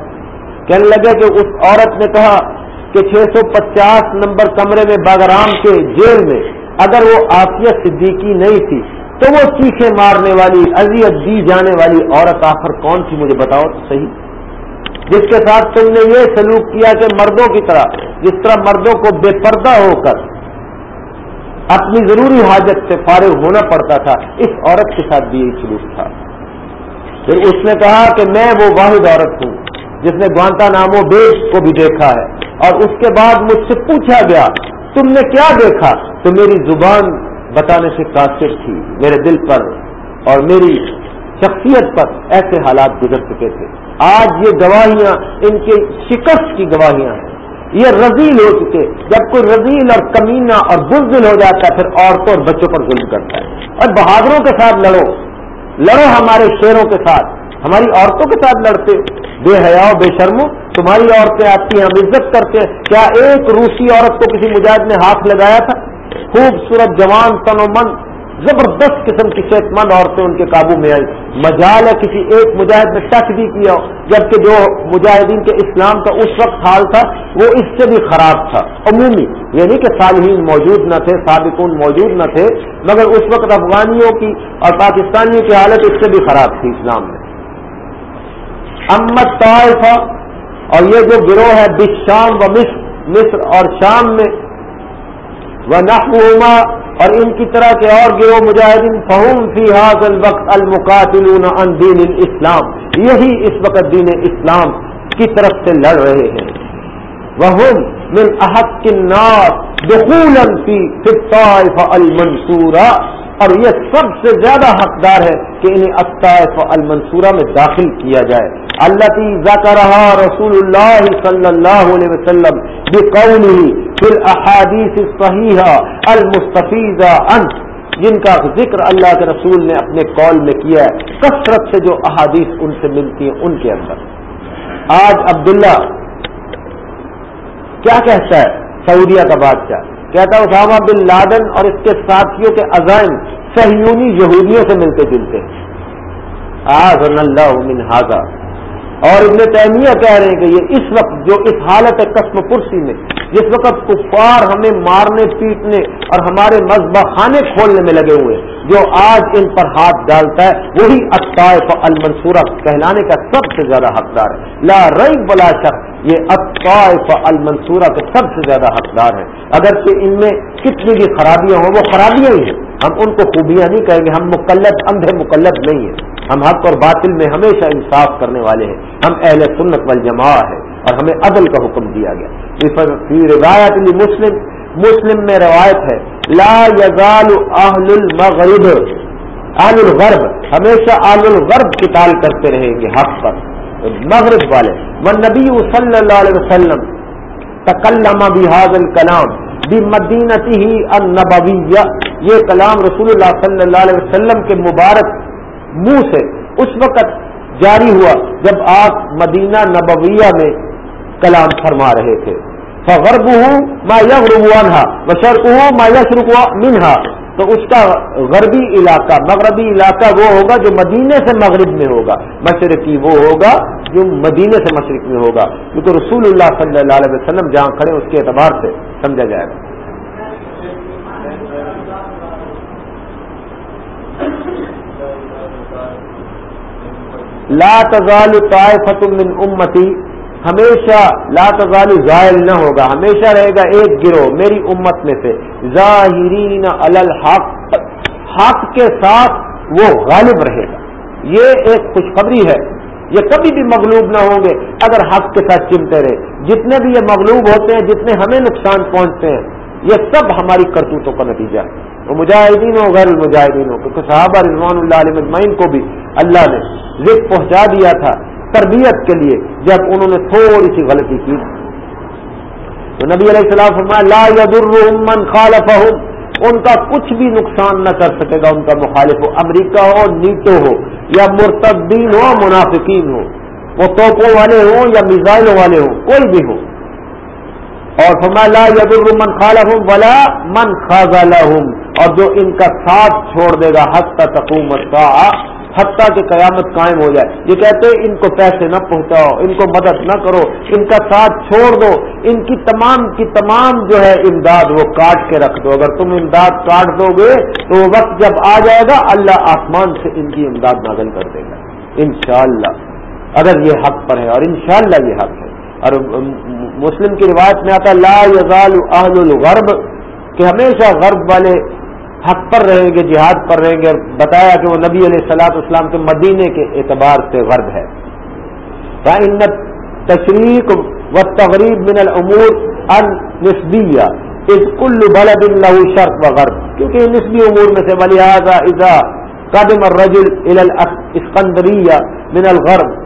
کہنے لگے کہ اس عورت نے کہا کہ چھ سو پچاس نمبر کمرے میں باغرام کے جیل میں اگر وہ آفیہ صدیقی نہیں تھی، تو وہ چیخے مارنے والی، اذیت دی جانے والی عورت آخر کون سی مجھے بتاؤ تو صحیح؟ جس کے ساتھ تم نے یہ سلوک کیا کہ مردوں کی طرح، جس طرح مردوں کو بے پردہ ہو کر اپنی ضروری حاجت سے فارغ ہونا پڑتا تھا، اس عورت کے ساتھ بھی یہی سلوک تھا۔ پھر اس نے کہا کہ میں وہ واحد عورت ہوں، جس نے گوانتا نامو بیس کو بھی دیکھا ہے۔ اور اس کے بعد مجھ سے پوچھا گیا، تم نے کیا دیکھا؟ تو میری زبان بتانے سے قاصر تھی، میرے دل پر اور میری شخصیت پر ایسے حالات گزر چکے تھے۔ آج یہ گواہیاں، ان کے شکست کی گواہیاں ہیں۔ یہ رضیل ہو چکے۔ جب کوئی رضیل اور کمینہ اور بزدل ہو جاتا ہے، پھر عورتوں اور بچوں پر ظلم کرتا ہے۔ اور بہادروں کے ساتھ لڑو۔ لڑو ہمارے شیروں کے ساتھ۔ ہماری عورتوں کے ساتھ لڑتے۔ بے حیا بے شرمو تمہاری عورتیں آتی ہیں ہم عزت کرتے ہیں۔ کیا ایک روسی عورت کو کسی مجاہد نے ہاتھ لگایا تھا؟ خوبصورت جوان، تن و من۔ زبردست قسم کی صحت مند عورتیں ان کے قابو میں آئی مجال ہے کسی ایک مجاہد نے ٹچ بھی کیا، جبکہ جو مجاہدین کے اسلام کا اس وقت حال تھا، وہ اس سے بھی خراب تھا۔ عمومی یعنی کہ صالحین موجود نہ تھے، سابقون موجود نہ تھے، مگر اس وقت افغانیوں کی اور پاکستانیوں کی حالت اس سے بھی خراب تھی اسلام میں۔ امت طائفہ اور یہ جو گروہ ہے بش شام و مصر مصر اور شام میں وہ نحما اور ان کی طرح کے اور گروہ مجاہدین فہم فی حاض الوقت المقاتلون عن دین الاسلام یہی اس وقت دین اسلام کی طرف سے لڑ رہے ہیں۔ وہ من احق الناس دخولا فی الطائف المنصورہ اور یہ سب سے زیادہ حقدار ہے کہ انہیں الطائف المنصورہ میں داخل کیا جائے۔ اللہ کی ذکر رسول اللہ صلی اللہ علیہ وسلم بقوله فی الاحادیث الصحیحہ المستفیضہ انت جن کا ذکر اللہ کے رسول نے اپنے قول میں کیا ہے۔ کثرت سے جو احادیث ان سے ملتی ہیں ان کے اندر۔ آج عبداللہ کیا کہتا ہے؟ سعودیہ کا بادشاہ۔ کہتا اسامہ بن لادن اور اس کے ساتھیوں کے عزائم سہیونی یہودیوں سے ملتے جلتے آزن اللہ من حاضہ اور ابن تیمیہ کہہ رہے ہیں کہ یہ اس وقت جو اس حالت ہے قسم پرسی میں، جس وقت کفار ہمیں مارنے، پیٹنے اور ہمارے مذبح خانے کھولنے میں لگے ہوئے، جو آج ان پر ہاتھ ڈالتا ہے، وہی اطائف المنصورہ کہلانے کا سب سے زیادہ حقدار ہے۔ لا رئی بلا شخص یہ اطائف المنصورہ کے سب سے زیادہ حقدار ہے اگر کہ ان میں کتنی بھی خرابیاں ہوں، وہ خرابیاں ہی ہیں۔ ہم ان کو خوبیاں نہیں کہیں گے، ہم مقلد، اندھے مقلد نہیں ہیں۔ ہم حق اور باطل میں ہمیشہ انصاف کرنے والے ہیں۔ ہم اہل سنت والجماع ہیں اور ہمیں عدل کا حکم دیا گیا۔ فی روایت مسلم مسلم میں روایت ہے، لا یزال اہل المغرب، اہل الغرب، ہمیشہ اہل الغرب کی کرتے رہیں گے حق پر۔ مغرب والے من نبی صلی اللہ علیہ وسلم تکلم بحاظ الکلام بھی مدینتی ہی النبویہ۔ یہ کلام رسول اللہ صلی اللہ علیہ وسلم کے مبارک منہ سے اس وقت جاری ہوا جب آپ مدینہ نبویہ میں کلام فرما رہے تھے۔ فغرب ہوں ما یغربانہ بشرق ہوں ما یشرق منہا تو اس کا غربی علاقہ، مغربی علاقہ وہ ہوگا جو مدینے سے مغرب میں ہوگا۔ مشرقی وہ ہوگا جو مدینے سے مشرق میں ہوگا۔ کیونکہ رسول اللہ صلی اللہ علیہ وسلم جہاں کھڑے اس کے اعتبار سے سمجھا جائے گا۔ لا تزال طائفت من امتی ہمیشہ لا تزال زائل نہ ہوگا. ہمیشہ رہے گا ایک گروہ، میری امت میں سے. ظاہرین الحق. حق کے ساتھ وہ غالب رہے گا. یہ ایک خوشخبری ہے. یہ کبھی بھی مغلوب نہ ہوں گے اگر حق کے ساتھ چمتے رہے. جتنے بھی یہ مغلوب ہوتے ہیں، جتنے ہمیں نقصان پہنچتے ہیں یہ سب ہماری کرتوتوں کا نتیجہ ہے۔ وہ مجاہدین ہو، غیر المجاہدین ہو۔ کیونکہ صحابہ رضوان اللہ علیہ مجمعین کو بھی اللہ نے ذکر پہنچا دیا تھا تربیت کے لیے، جب انہوں نے تھوڑی سی غلطی کی۔ تو نبی علیہ السلام لا من خالفہم۔ ان کا کچھ بھی نقصان نہ کر سکے گا، ان کا مخالف ہو، امریکہ ہو، نیٹو ہو، یا مرتدین ہو، منافقین ہو۔ وہ توپوں والے ہوں یا میزائلوں والے ہوں، کوئی بھی ہو۔ اور لا یدر من خالحم ولا من خاضلہم اور جو ان کا ساتھ چھوڑ دے گا، حتی تقوم الساعہ حتیٰ کہ قیامت قائم ہو جائے. یہ کہتے ہیں، ان کو پیسے نہ پہنچاؤ، ان کو مدد نہ کرو، ان کا ساتھ چھوڑ دو. ان کی تمام کی تمام جو ہے امداد، وہ کاٹ کے رکھ دو. اگر تم امداد کاٹ دو گے، تو وہ وقت جب آ جائے گا، اللہ آسمان سے ان کی امداد نازل کر دے گا. انشاءاللہ. اگر یہ حق پر ہے، اور انشاءاللہ یہ حق ہے. اور مسلم کی روایت میں آتا لا یزال اہل الغرب، کہ ہمیشہ غرب والے حق پر رہیں گے، جہاد پر رہیں گے۔ بتایا کہ وہ نبی علیہ السلاط اسلام کے مدینے کے اعتبار سے غرب ہے۔ تشریق و تغریب من العمور ان نسبیہ اس کل بلد له شرق و غرب۔ کیونکہ نسبی امور میں سے ولہذا اذا قدم الرجل الى الاسکندریہ من الغرب۔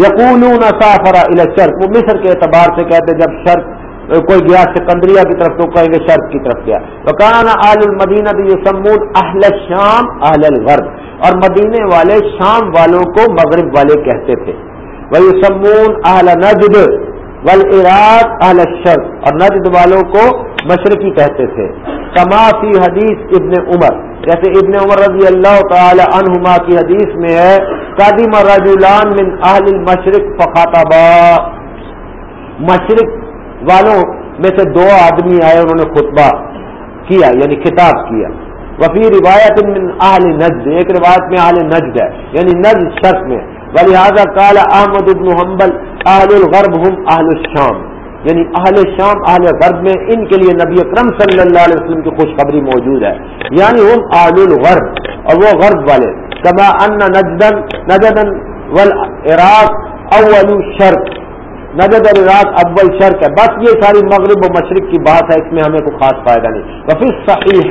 یقولون سافر الى الشرق. وہ مصر کے اعتبار سے کہتے جب شرق کوئی گیا سکندریا کی طرف تو کہیں گے شرق کی طرف گیا. وکانا آل المدینہ یسمون اہل شام اہل الغرب. اور مدینے والے شام والوں کو مغرب والے کہتے تھے. وہی سمون اہل نجد ول اہل شرق اور نجد والوں کو مشرقی کہتے تھے کمافی حدیث ابن عمر، جیسے ابن عمر رضی اللہ تعالی عنہما کی حدیث میں ہے قادم رجولان من اہل المشرق فخاطبا۔ مشرق والوں میں سے دو آدمی آئے، انہوں نے خطبہ کیا یعنی خطاب کیا۔ وفی روایت من اہل نجد، ایک روایت میں اہل نجد ہے یعنی نجد شرط میں۔ ولہذا قال احمد ابن حنبل، اہل الغرب ہم اہل الشام۔ یعنی اہل شام، اہل غرب میں ان کے لیے نبی اکرم صلی اللہ علیہ وسلم کی خوشخبری موجود ہے۔ یعنی ہم اہل الغرب اور وہ غرب والے۔ کما ان نجدن نجدن عراق اول شرق۔ نجد اور عراق اول شرق ہے۔ بس یہ ساری مغرب و مشرق کی بات ہے، اس میں ہمیں کوئی خاص فائدہ نہیں۔ وفی صحیح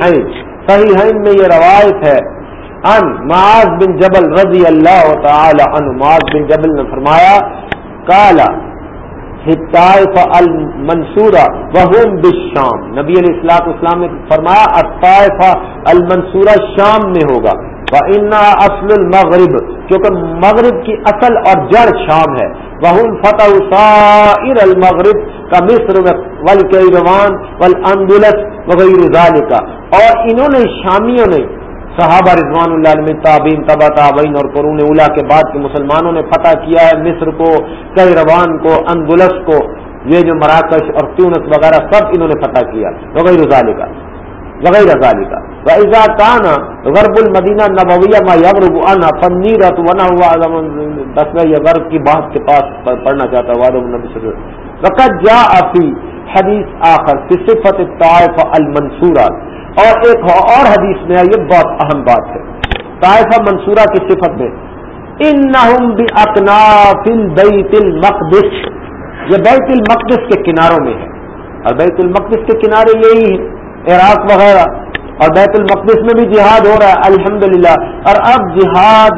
صحیح میں یہ روایت ہے۔ ان معاذ بن جبل رضی اللہ تعالی ان معاذ بن جبل نے فرمایا کالا طائف المنصورہ وہم بشام نبی علیہ السلاط اسلام نے فرمایا الطائف المنصورہ شام میں ہوگا. انا اصل المغرب، کیونکہ مغرب کی اصل اور جڑ شام ہے. وہ فتح سائر المغرب کا مصر ولکیروان ول وغیرہ کا اور انہوں نے شامیوں نے صحابہ رضوان اللہ علیہ تعبین تبا تعبین اور قرون اولا کے بعد کے مسلمانوں نے فتح کیا ہے، مصر کو کئی روان کو، اندلس کو، یہ جو مراکش اور تیونس وغیرہ سب انہوں نے فتح کیا وغیرہ ظالی کا وغیرہ ظالی کا ویزا کانا غرب المدینہ نبویہ ما یغرب انا فنیر ونا ہوا بس میں یہ غرب کی بات کے پاس پڑھنا چاہتا ہوں وعدم نبی صلی اللہ وقت جا افی حدیث آخر صفت طائف المنصورات اور ایک اور حدیث میں یہ بہت اہم بات ہے۔ طائفہ منصورہ کی صفت میں ان اکناف بیت المقدس یہ بیت المقدس کے کناروں میں ہے۔ اور بیت المقدس کے کنارے یہی ہیں عراق وغیرہ۔ اور بیت المقدس میں بھی جہاد ہو رہا ہے، الحمدللہ۔ اور اب جہاد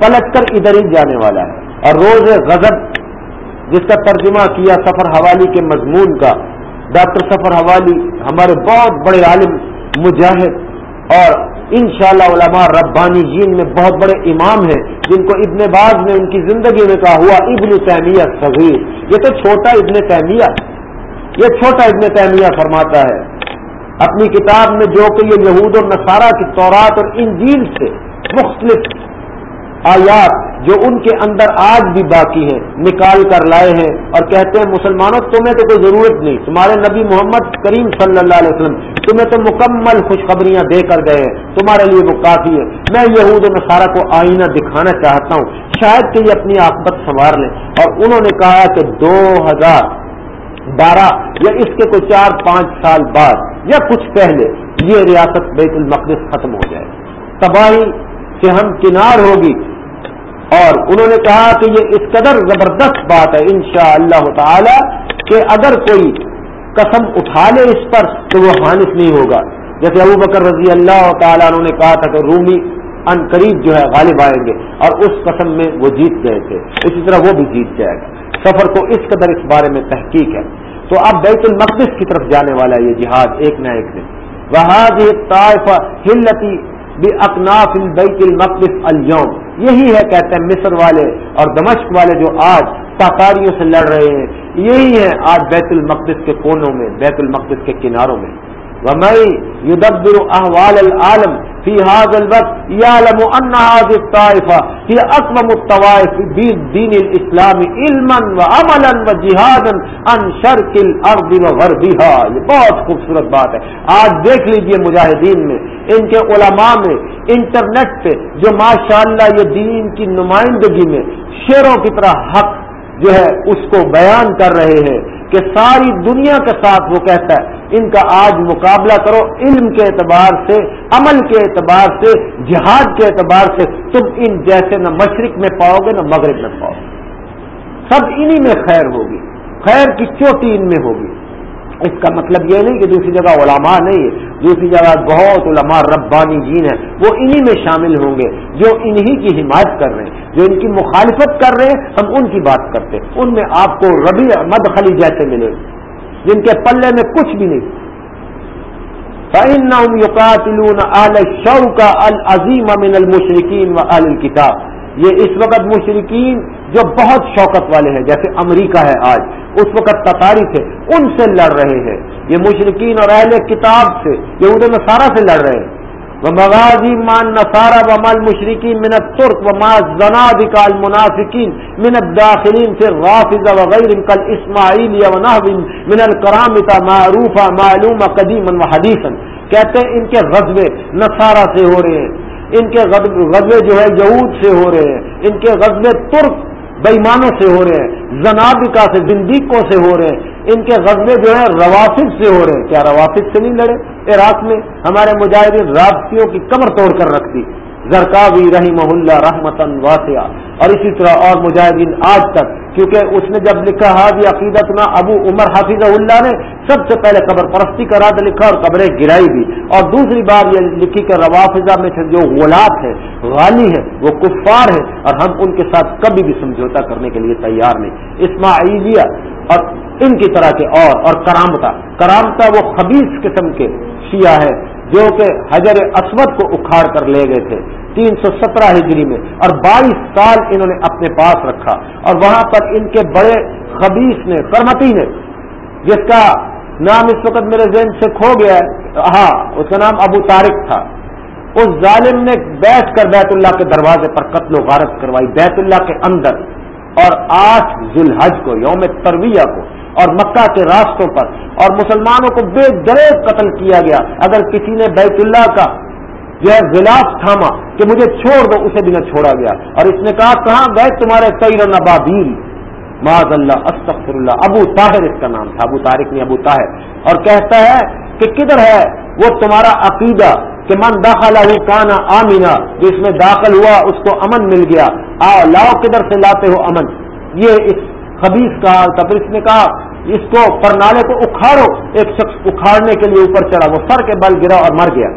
پلٹ کر ادھر ہی جانے والا ہے۔ اور روز غضب، جس کا ترجمہ کیا سفر حوالی کے مضمون کا، ڈاکٹر سفر حوالی ہمارے بہت بڑے عالم مجاہد اور انشاءاللہ علماء ربانی جین میں بہت بڑے امام ہیں جن کو ابن باز نے ان کی زندگی میں کہا ہوا ابن تیمیہ صغیر۔ یہ تو چھوٹا ابن تیمیہ۔ یہ چھوٹا ابن تیمیہ فرماتا ہے۔ اپنی کتاب میں جو کہ یہ یہود اور نصارہ کی تورات اور انجیل سے مختلف آیات جو ان کے اندر آج بھی باقی ہیں، نکال کر لائے ہیں اور کہتے ہیں، مسلمانوں، تمہیں تو کوئی ضرورت نہیں۔ تمہارے نبی محمد کریم صلی اللہ علیہ وسلم، تمہیں تو مکمل خوشخبریاں دے کر گئے ہیں۔ تمہارے لیے وہ کافی ہے۔ میں یہود و نصارہ کو آئینہ دکھانا چاہتا ہوں۔ شاید کہ یہ اپنی آفت سنوار لیں۔ اور انہوں نے کہا کہ دو ہزار بارہ یا اس کے کوئی چار پانچ سال بعد یا کچھ پہلے یہ ریاست بیت المقدس ختم ہو جائے۔ تباہی سے ہم کنار ہوگی۔ اور انہوں نے کہا کہ یہ اس قدر زبردست بات ہے انشاء اللہ تعالی کہ اگر کوئی قسم اٹھا لے اس پر تو وہ حانف نہیں ہوگا۔ جیسے ابو بکر رضی اللہ تعالیٰ انہوں نے کہا تھا کہ رومی ان قریب جو ہے غالب آئیں گے اور اس قسم میں وہ جیت گئے تھے۔ اسی طرح وہ بھی جیت جائے گا۔ سفر کو اس قدر اس بارے میں تحقیق ہے۔ تو اب بیت المقدس کی طرف جانے والا یہ جہاد ایک نہ ایک دن وہ طائفہ ہلتی اکناف البیت المقدس اليوم۔ یہی ہے کہتے ہیں مصر والے اور دمشق والے جو آج تاکاریوں سے لڑ رہے ہیں۔ یہی ہے آج بیت المقدس کے کونوں میں، بیت المقدس کے کناروں میں۔ يدبر احوال العالم في هذا الوقت يعلم ان هذه الطائفه هي اقوم الطوائف دين الاسلام علما وعملا وجهادا عن شرق الارض وغربها یہ بہت خوبصورت بات ہے۔ آج دیکھ لیجیے مجاہدین میں، ان کے علماء میں، انٹرنیٹ پہ، جو ماشاءاللہ یہ دین کی نمائندگی میں شیروں کی طرح حق جو ہے، اس کو بیان کر رہے ہیں کہ ساری دنیا کے ساتھ وہ کہتا ہے ان کا آج مقابلہ کرو، علم کے اعتبار سے، عمل کے اعتبار سے، جہاد کے اعتبار سے، تم ان جیسے نہ مشرق میں پاؤ گے، نہ مغرب میں پاؤ گے۔ سب انہی میں خیر ہوگی۔ خیر کی چوٹی ان میں ہوگی۔ اس کا مطلب یہ نہیں کہ دوسری جگہ علماء نہیں ہے دوسری جگہ بہت علماء ربانی جین ہیں۔ وہ انہی میں شامل ہوں گے جو انہی کی حمایت کر رہے ہیں، جو ان کی مخالفت کر رہے ہیں، ہم ان کی بات کرتے ہیں۔ ان میں آپ کو ربی مد خلی جیسے ملے۔ جن کے پلے میں کچھ بھی نہیں۔ فَإِنَّهُمْ يُقَاتِلُونَ أَهْلَ الشَّوْكَ الْعَظِيمَ مِنَ الْمُشْرِكِينَ وَأَهْلِ الْكِتَابِ۔ یہ اس وقت مشرقین جو بہت شوقت والے ہیں، جیسے امریکہ ہے آج، اس وقت تتاری تھے، ان سے لڑ رہے ہیں۔ یہ مشرقین اور اہل کتاب سے یہ ادھر سارا سے لڑ رہے ہیں۔ وہ مغازی مان نصارہ و مال مشرقین منت ترک و ما زناد کال منافقین منت داخلین سے رافظ وغیرہ کل اسماعیل یا من الکرامتا معروف معلوم قدیم و حدیث کہتے ہیں ان کے غزبے نصارہ سے ہو رہے ہیں، ان کے غزبے جو ہے یہود سے ہو رہے ہیں، ان کے غزبے ترک بےمانوں سے ہو رہے ہیں زنابکا سے زندیقوں سے ہو رہے ہیں۔ ان کے غزبے جو ہے روافظ سے ہو رہے ہیں۔ کیا روافظ سے نہیں لڑے؟ عراق میں ہمارے مجاہدین رابطیوں کی کمر توڑ کر رکھ دی۔ زرکاوی رحیم اللہ رحمتن واسعہ۔ اور اسی طرح اور مجاہدین آج تک، کیونکہ اس نے جب لکھا حاضی عقیدت نا ابو عمر حافظ اللہ نے، سب سے پہلے قبر پرستی کا رد لکھا اور قبریں گرائی بھی۔ اور دوسری بار یہ لکھی کہ روافظہ میں سے جو غلات ہے، غالی ہے، وہ کفار ہے، اور ہم ان کے ساتھ کبھی بھی سمجھوتا کرنے کے لیے تیار نہیں۔ اسماعیلیہ اور ان کی طرح کے اور اور کرامتا۔ کرامتا وہ خبیص قسم کے شیعہ ہے۔ جو کہ حجر اسود کو اکھاڑ کر لے گئے تھے۔ تین سو سترہ ہجری میں اور بائیس سال انہوں نے اپنے پاس رکھا۔ اور وہاں پر ان کے بڑے خبیص نے، کرمتی نے، جس کا نام اس وقت میرے ذہن سے کھو گیا ہے۔ ہاں اس کا نام ابو طارق تھا۔ اس ظالم نے بیٹھ کر بیت اللہ کے دروازے پر قتل و غارت کروائی۔ بیت اللہ کے اندر اور آٹھ ذوالحج کو، یوم ترویہ کو۔ اور مکہ کے راستوں پر اور مسلمانوں کو بے دریک قتل کیا گیا۔ اگر کسی نے بیت اللہ کا جو ہے غلاف تھاما کہ مجھے چھوڑ دو، اسے بھی نہ چھوڑا گیا۔ اور اس نے کہا، کہاں گئے تمہارے تیر نبابیل؟ معذ اللہ استغفر اللہ ابو طاہر اس کا نام تھا، ابو طارق نے ابو طاہر۔ اور کہتا ہے کہ کدھر ہے وہ تمہارا عقیدہ کہ من داخلہ کانا آمینا جو اس میں داخل ہوا، اس کو امن مل گیا۔ آؤ لاؤ کدھر سے لاتے ہو امن۔ یہ اس خبیص کا حال تھا۔ پھر اس نے کہا اس کو پرنالے کو اکھاڑو، ایک شخص اکھاڑنے کے لیے اوپر چڑھا، وہ سر کے بل گرا اور مر گیا۔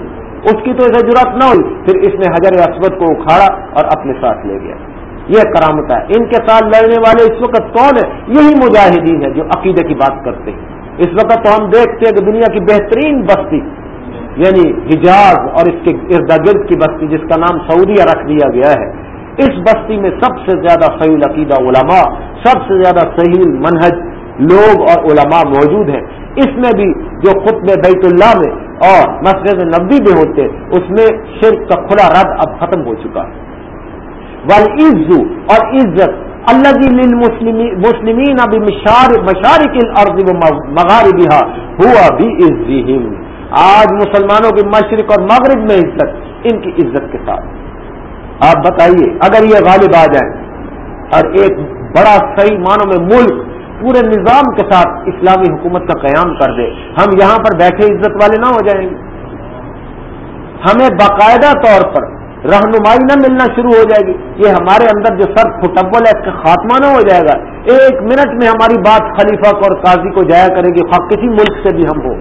اس کی تو اسے ضرورت نہ ہوئی، پھر اس نے حجر اسود کو اکھاڑا اور اپنے ساتھ لے گیا۔ یہ کرامت ہے۔ ان کے ساتھ لڑنے والے اس وقت کون ہے یہی مجاہدین ہے جو عقیدے کی بات کرتے ہیں۔ اس وقت تو ہم دیکھتے ہیں کہ دنیا کی بہترین بستی یعنی حجاز اور اس کے ارد گرد کی بستی، جس کا نام سعودیہ رکھ دیا گیا ہے۔ اس بستی میں سب سے زیادہ صحیح العقیدہ علماء، سب سے زیادہ صحیح منہج لوگ اور علماء موجود ہیں۔ اس میں بھی جو خطب بیت اللہ میں اور مسجد نبی میں ہوتے، اس میں شرک کا کھلا رد اب ختم ہو چکا ہے۔ عزو اور عزت اللہ مسلمین ابھی مشارق الارض و مغاربہ ہوا بھی عزہم۔ آج مسلمانوں کی مشرق اور مغرب میں عزت، ان کی عزت کے ساتھ۔ آپ بتائیے، اگر یہ غالب آ جائیں اور ایک بڑا صحیح معنوں میں ملک پورے نظام کے ساتھ اسلامی حکومت کا قیام کر دے۔ ہم یہاں پر بیٹھے عزت والے نہ ہو جائیں گے۔ ہمیں باقاعدہ طور پر رہنمائی نہ ملنا شروع ہو جائے گی۔ یہ ہمارے اندر جو سر فٹبل ہے، اس کا خاتمہ نہ ہو جائے گا۔ ایک منٹ میں ہماری بات خلیفہ کو اور قاضی کو جایا کرے گی کسی ملک سے بھی ہم ہو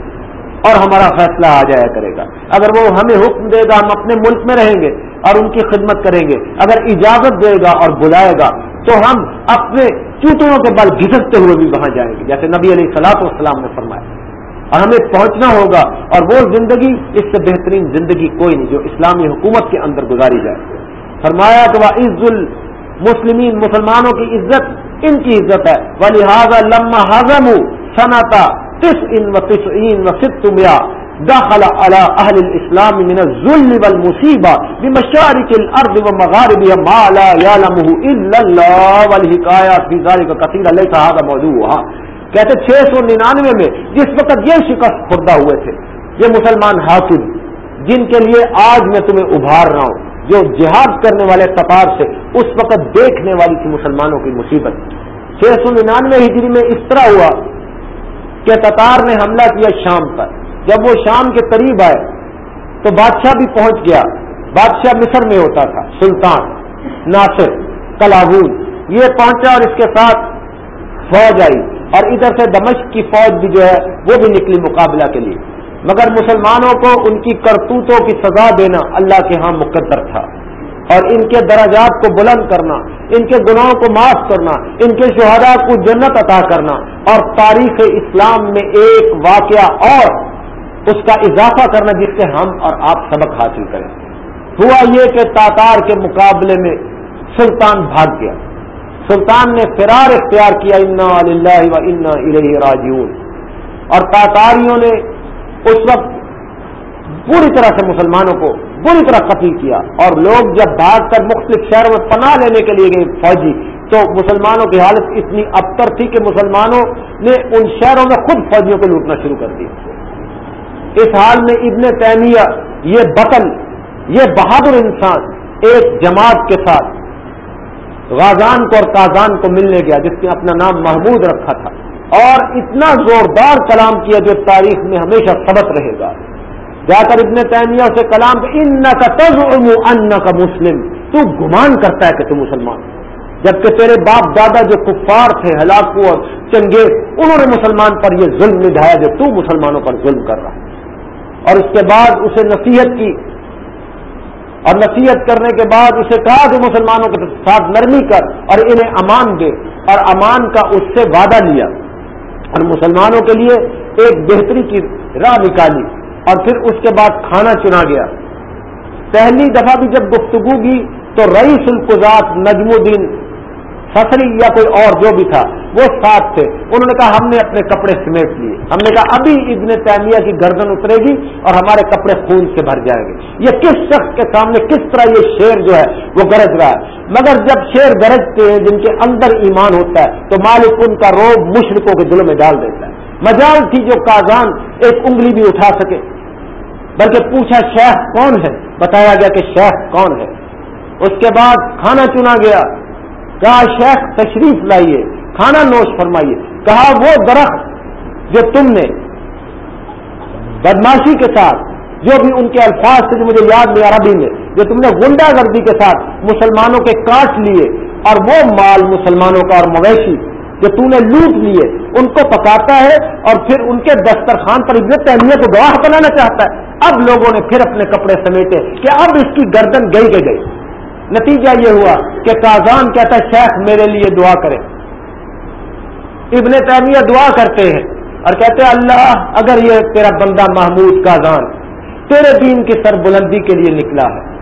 اور ہمارا فیصلہ آ جایا کرے گا۔ اگر وہ ہمیں حکم دے گا، ہم اپنے ملک میں رہیں گے اور ان کی خدمت کریں گے۔ اگر اجازت دے گا اور بلائے گا، تو ہم اپنے چوتوں کے بل گھسکتے ہوئے بھی وہاں جائیں گے، جیسے نبی علیہ سلاط والسلام نے فرمایا۔ اور ہمیں پہنچنا ہوگا اور وہ زندگی، اس سے بہترین زندگی کوئی نہیں جو اسلامی حکومت کے اندر گزاری جائے۔ فرمایا کہ وہ عز المسلمین مسلمانوں کی عزت، ان کی عزت ہے۔ ولی حاضہ لما حاضم صنعت ان و و ستمیا داخل على اهل الاسلام من الذل والمصيبه بمشارق الارض ومغاربها ما لا يعلمه الا الله والحكايات في ذلك كثيرا. ليس هذا موضوعها کہتے چھ سو ننانوے میں، جس وقت یہ شکست خوردہ ہوئے تھے، یہ مسلمان حاکم، جن کے لیے آج میں تمہیں ابھار رہا ہوں، جو جہاد کرنے والے تطار سے اس وقت دیکھنے والی تھی مسلمانوں کی مصیبت. چھ سو ننانوے ہجری میں اس طرح ہوا کہ تتار نے حملہ کیا شام پر جب وہ شام کے قریب آئے تو بادشاہ بھی پہنچ گیا۔ بادشاہ مصر میں ہوتا تھا، سلطان، ناصر، کلاہور۔ یہ پہنچا اور اس کے ساتھ فوج آئی اور ادھر سے دمشق کی فوج بھی جو ہے وہ بھی نکلی مقابلہ کے لیے۔ مگر مسلمانوں کو ان کی کرتوتوں کی سزا دینا اللہ کے ہاں مقدر تھا۔ اور ان کے دراجات کو بلند کرنا، ان کے گناہوں کو معاف کرنا، ان کے شہداء کو جنت عطا کرنا اور تاریخ اسلام میں ایک واقعہ اور اس کا اضافہ کرنا جس سے ہم اور آپ سبق حاصل کریں۔ ہوا یہ کہ تاتار کے مقابلے میں سلطان بھاگ گیا۔ سلطان نے فرار اختیار کیا، انا اللہ و انا راجیون اور تاتاریوں نے اس وقت پوری طرح سے مسلمانوں کو پوری طرح قتل کیا۔ اور لوگ جب بھاگ کر مختلف شہروں میں پناہ لینے کے لیے گئے فوجی، تو مسلمانوں کی حالت اتنی ابتر تھی کہ مسلمانوں نے ان شہروں میں خود فوجیوں کو لوٹنا شروع کر دیا۔ اس حال میں ابن تیمیہ، یہ بطل، یہ بہادر انسان ایک جماعت کے ساتھ غازان کو اور تازان کو ملنے گیا، جس نے اپنا نام محمود رکھا تھا۔ اور اتنا زوردار کلام کیا جو تاریخ میں ہمیشہ سبق رہے گا۔ جا کر ابن تیمیہ سے کلام ان کا تز ان کا مسلم، تو گمان کرتا ہے کہ تو مسلمان جبکہ تیرے باپ دادا جو کفار تھے ہلاکو اور چنگے انہوں نے مسلمان پر یہ ظلم نبھایا جو تو مسلمانوں پر ظلم کر رہا اور اس کے بعد اسے نصیحت کی۔ اور نصیحت کرنے کے بعد اسے کہا کہ مسلمانوں کے ساتھ نرمی کر اور انہیں امان دے۔ اور امان کا اس سے وعدہ لیا۔ اور مسلمانوں کے لیے ایک بہتری کی راہ نکالی۔ اور پھر اس کے بعد کھانا چنا گیا۔ پہلی دفعہ بھی جب گفتگو کی تو رئیس القزات نجم الدین فصری یا کوئی اور جو بھی تھا، وہ ساتھ تھے۔ انہوں نے کہا، ہم نے اپنے کپڑے سمیٹ لیے۔ ہم نے کہا، ابھی ابن تیمیہ کی گردن اترے گی اور ہمارے کپڑے خون سے بھر جائیں گے۔ یہ کس شخص کے سامنے کس طرح یہ شیر جو ہے، وہ گرج رہا ہے؟ مگر جب شیر گرجتے ہیں، جن کے اندر ایمان ہوتا ہے، تو مالک ان کا روب مشرقوں کے دلوں میں ڈال دیتا ہے۔ مجال تھی جو کازان ایک انگلی بھی اٹھا سکے۔ بلکہ پوچھا، شیخ کون ہے؟ بتایا گیا کہ شیخ کون ہے۔ اس کے بعد کھانا چنا گیا۔ کہا شیخ تشریف لائیے، کھانا نوش فرمائیے۔ کہا وہ درخت جو تم نے بدماشی کے ساتھ، جو بھی ان کے الفاظ سے جو مجھے یاد نہیں عربی میں، جو تم نے گنڈا گردی کے ساتھ مسلمانوں کے کاٹ لیے، اور وہ مال مسلمانوں کا اور مویشی جو تم نے لوٹ لیے، ان کو پکاتا ہے اور پھر ان کے دسترخوان پر ابن تہمیہ کو گواہ بنانا چاہتا ہے۔ اب لوگوں نے پھر اپنے کپڑے سمیٹے کہ اب اس کی گردن گئی گئی گئی۔ نتیجہ یہ ہوا کہ کازان کہتا ہے، شیخ میرے لیے دعا کرے۔ ابن تعمیہ دعا کرتے ہیں اور کہتے ہیں، اللہ، اگر یہ تیرا بندہ محمود کازان تیرے دین کی سر بلندی کے لیے نکلا ہے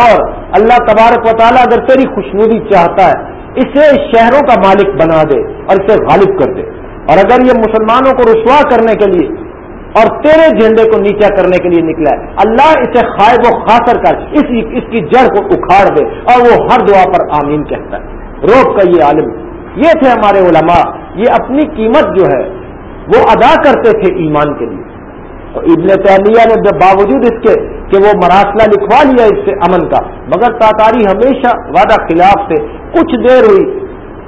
اور اللہ تبارک و تعالیٰ اگر تیری خوشنودی چاہتا ہے، اسے شہروں کا مالک بنا دے اور اسے غالب کر دے۔ اور اگر یہ مسلمانوں کو رسوا کرنے کے لیے اور تیرے جھنڈے کو نیچا کرنے کے لیے نکلا ہے۔ اللہ اسے خائب و خاطر کر، اس اس کی جڑ کو اکھاڑ دے اور وہ ہر دعا پر آمین کہتا ہے۔ روک کا یہ عالم۔ یہ تھے ہمارے علماء۔ یہ اپنی قیمت جو ہے، وہ ادا کرتے تھے ایمان کے لیے۔ اور ابن تعلیہ نے باوجود اس کے کہ وہ مراسلہ لکھوا لیا اس سے امن کا، مگر تاتاری ہمیشہ وعدہ خلاف سے کچھ دیر ہوئی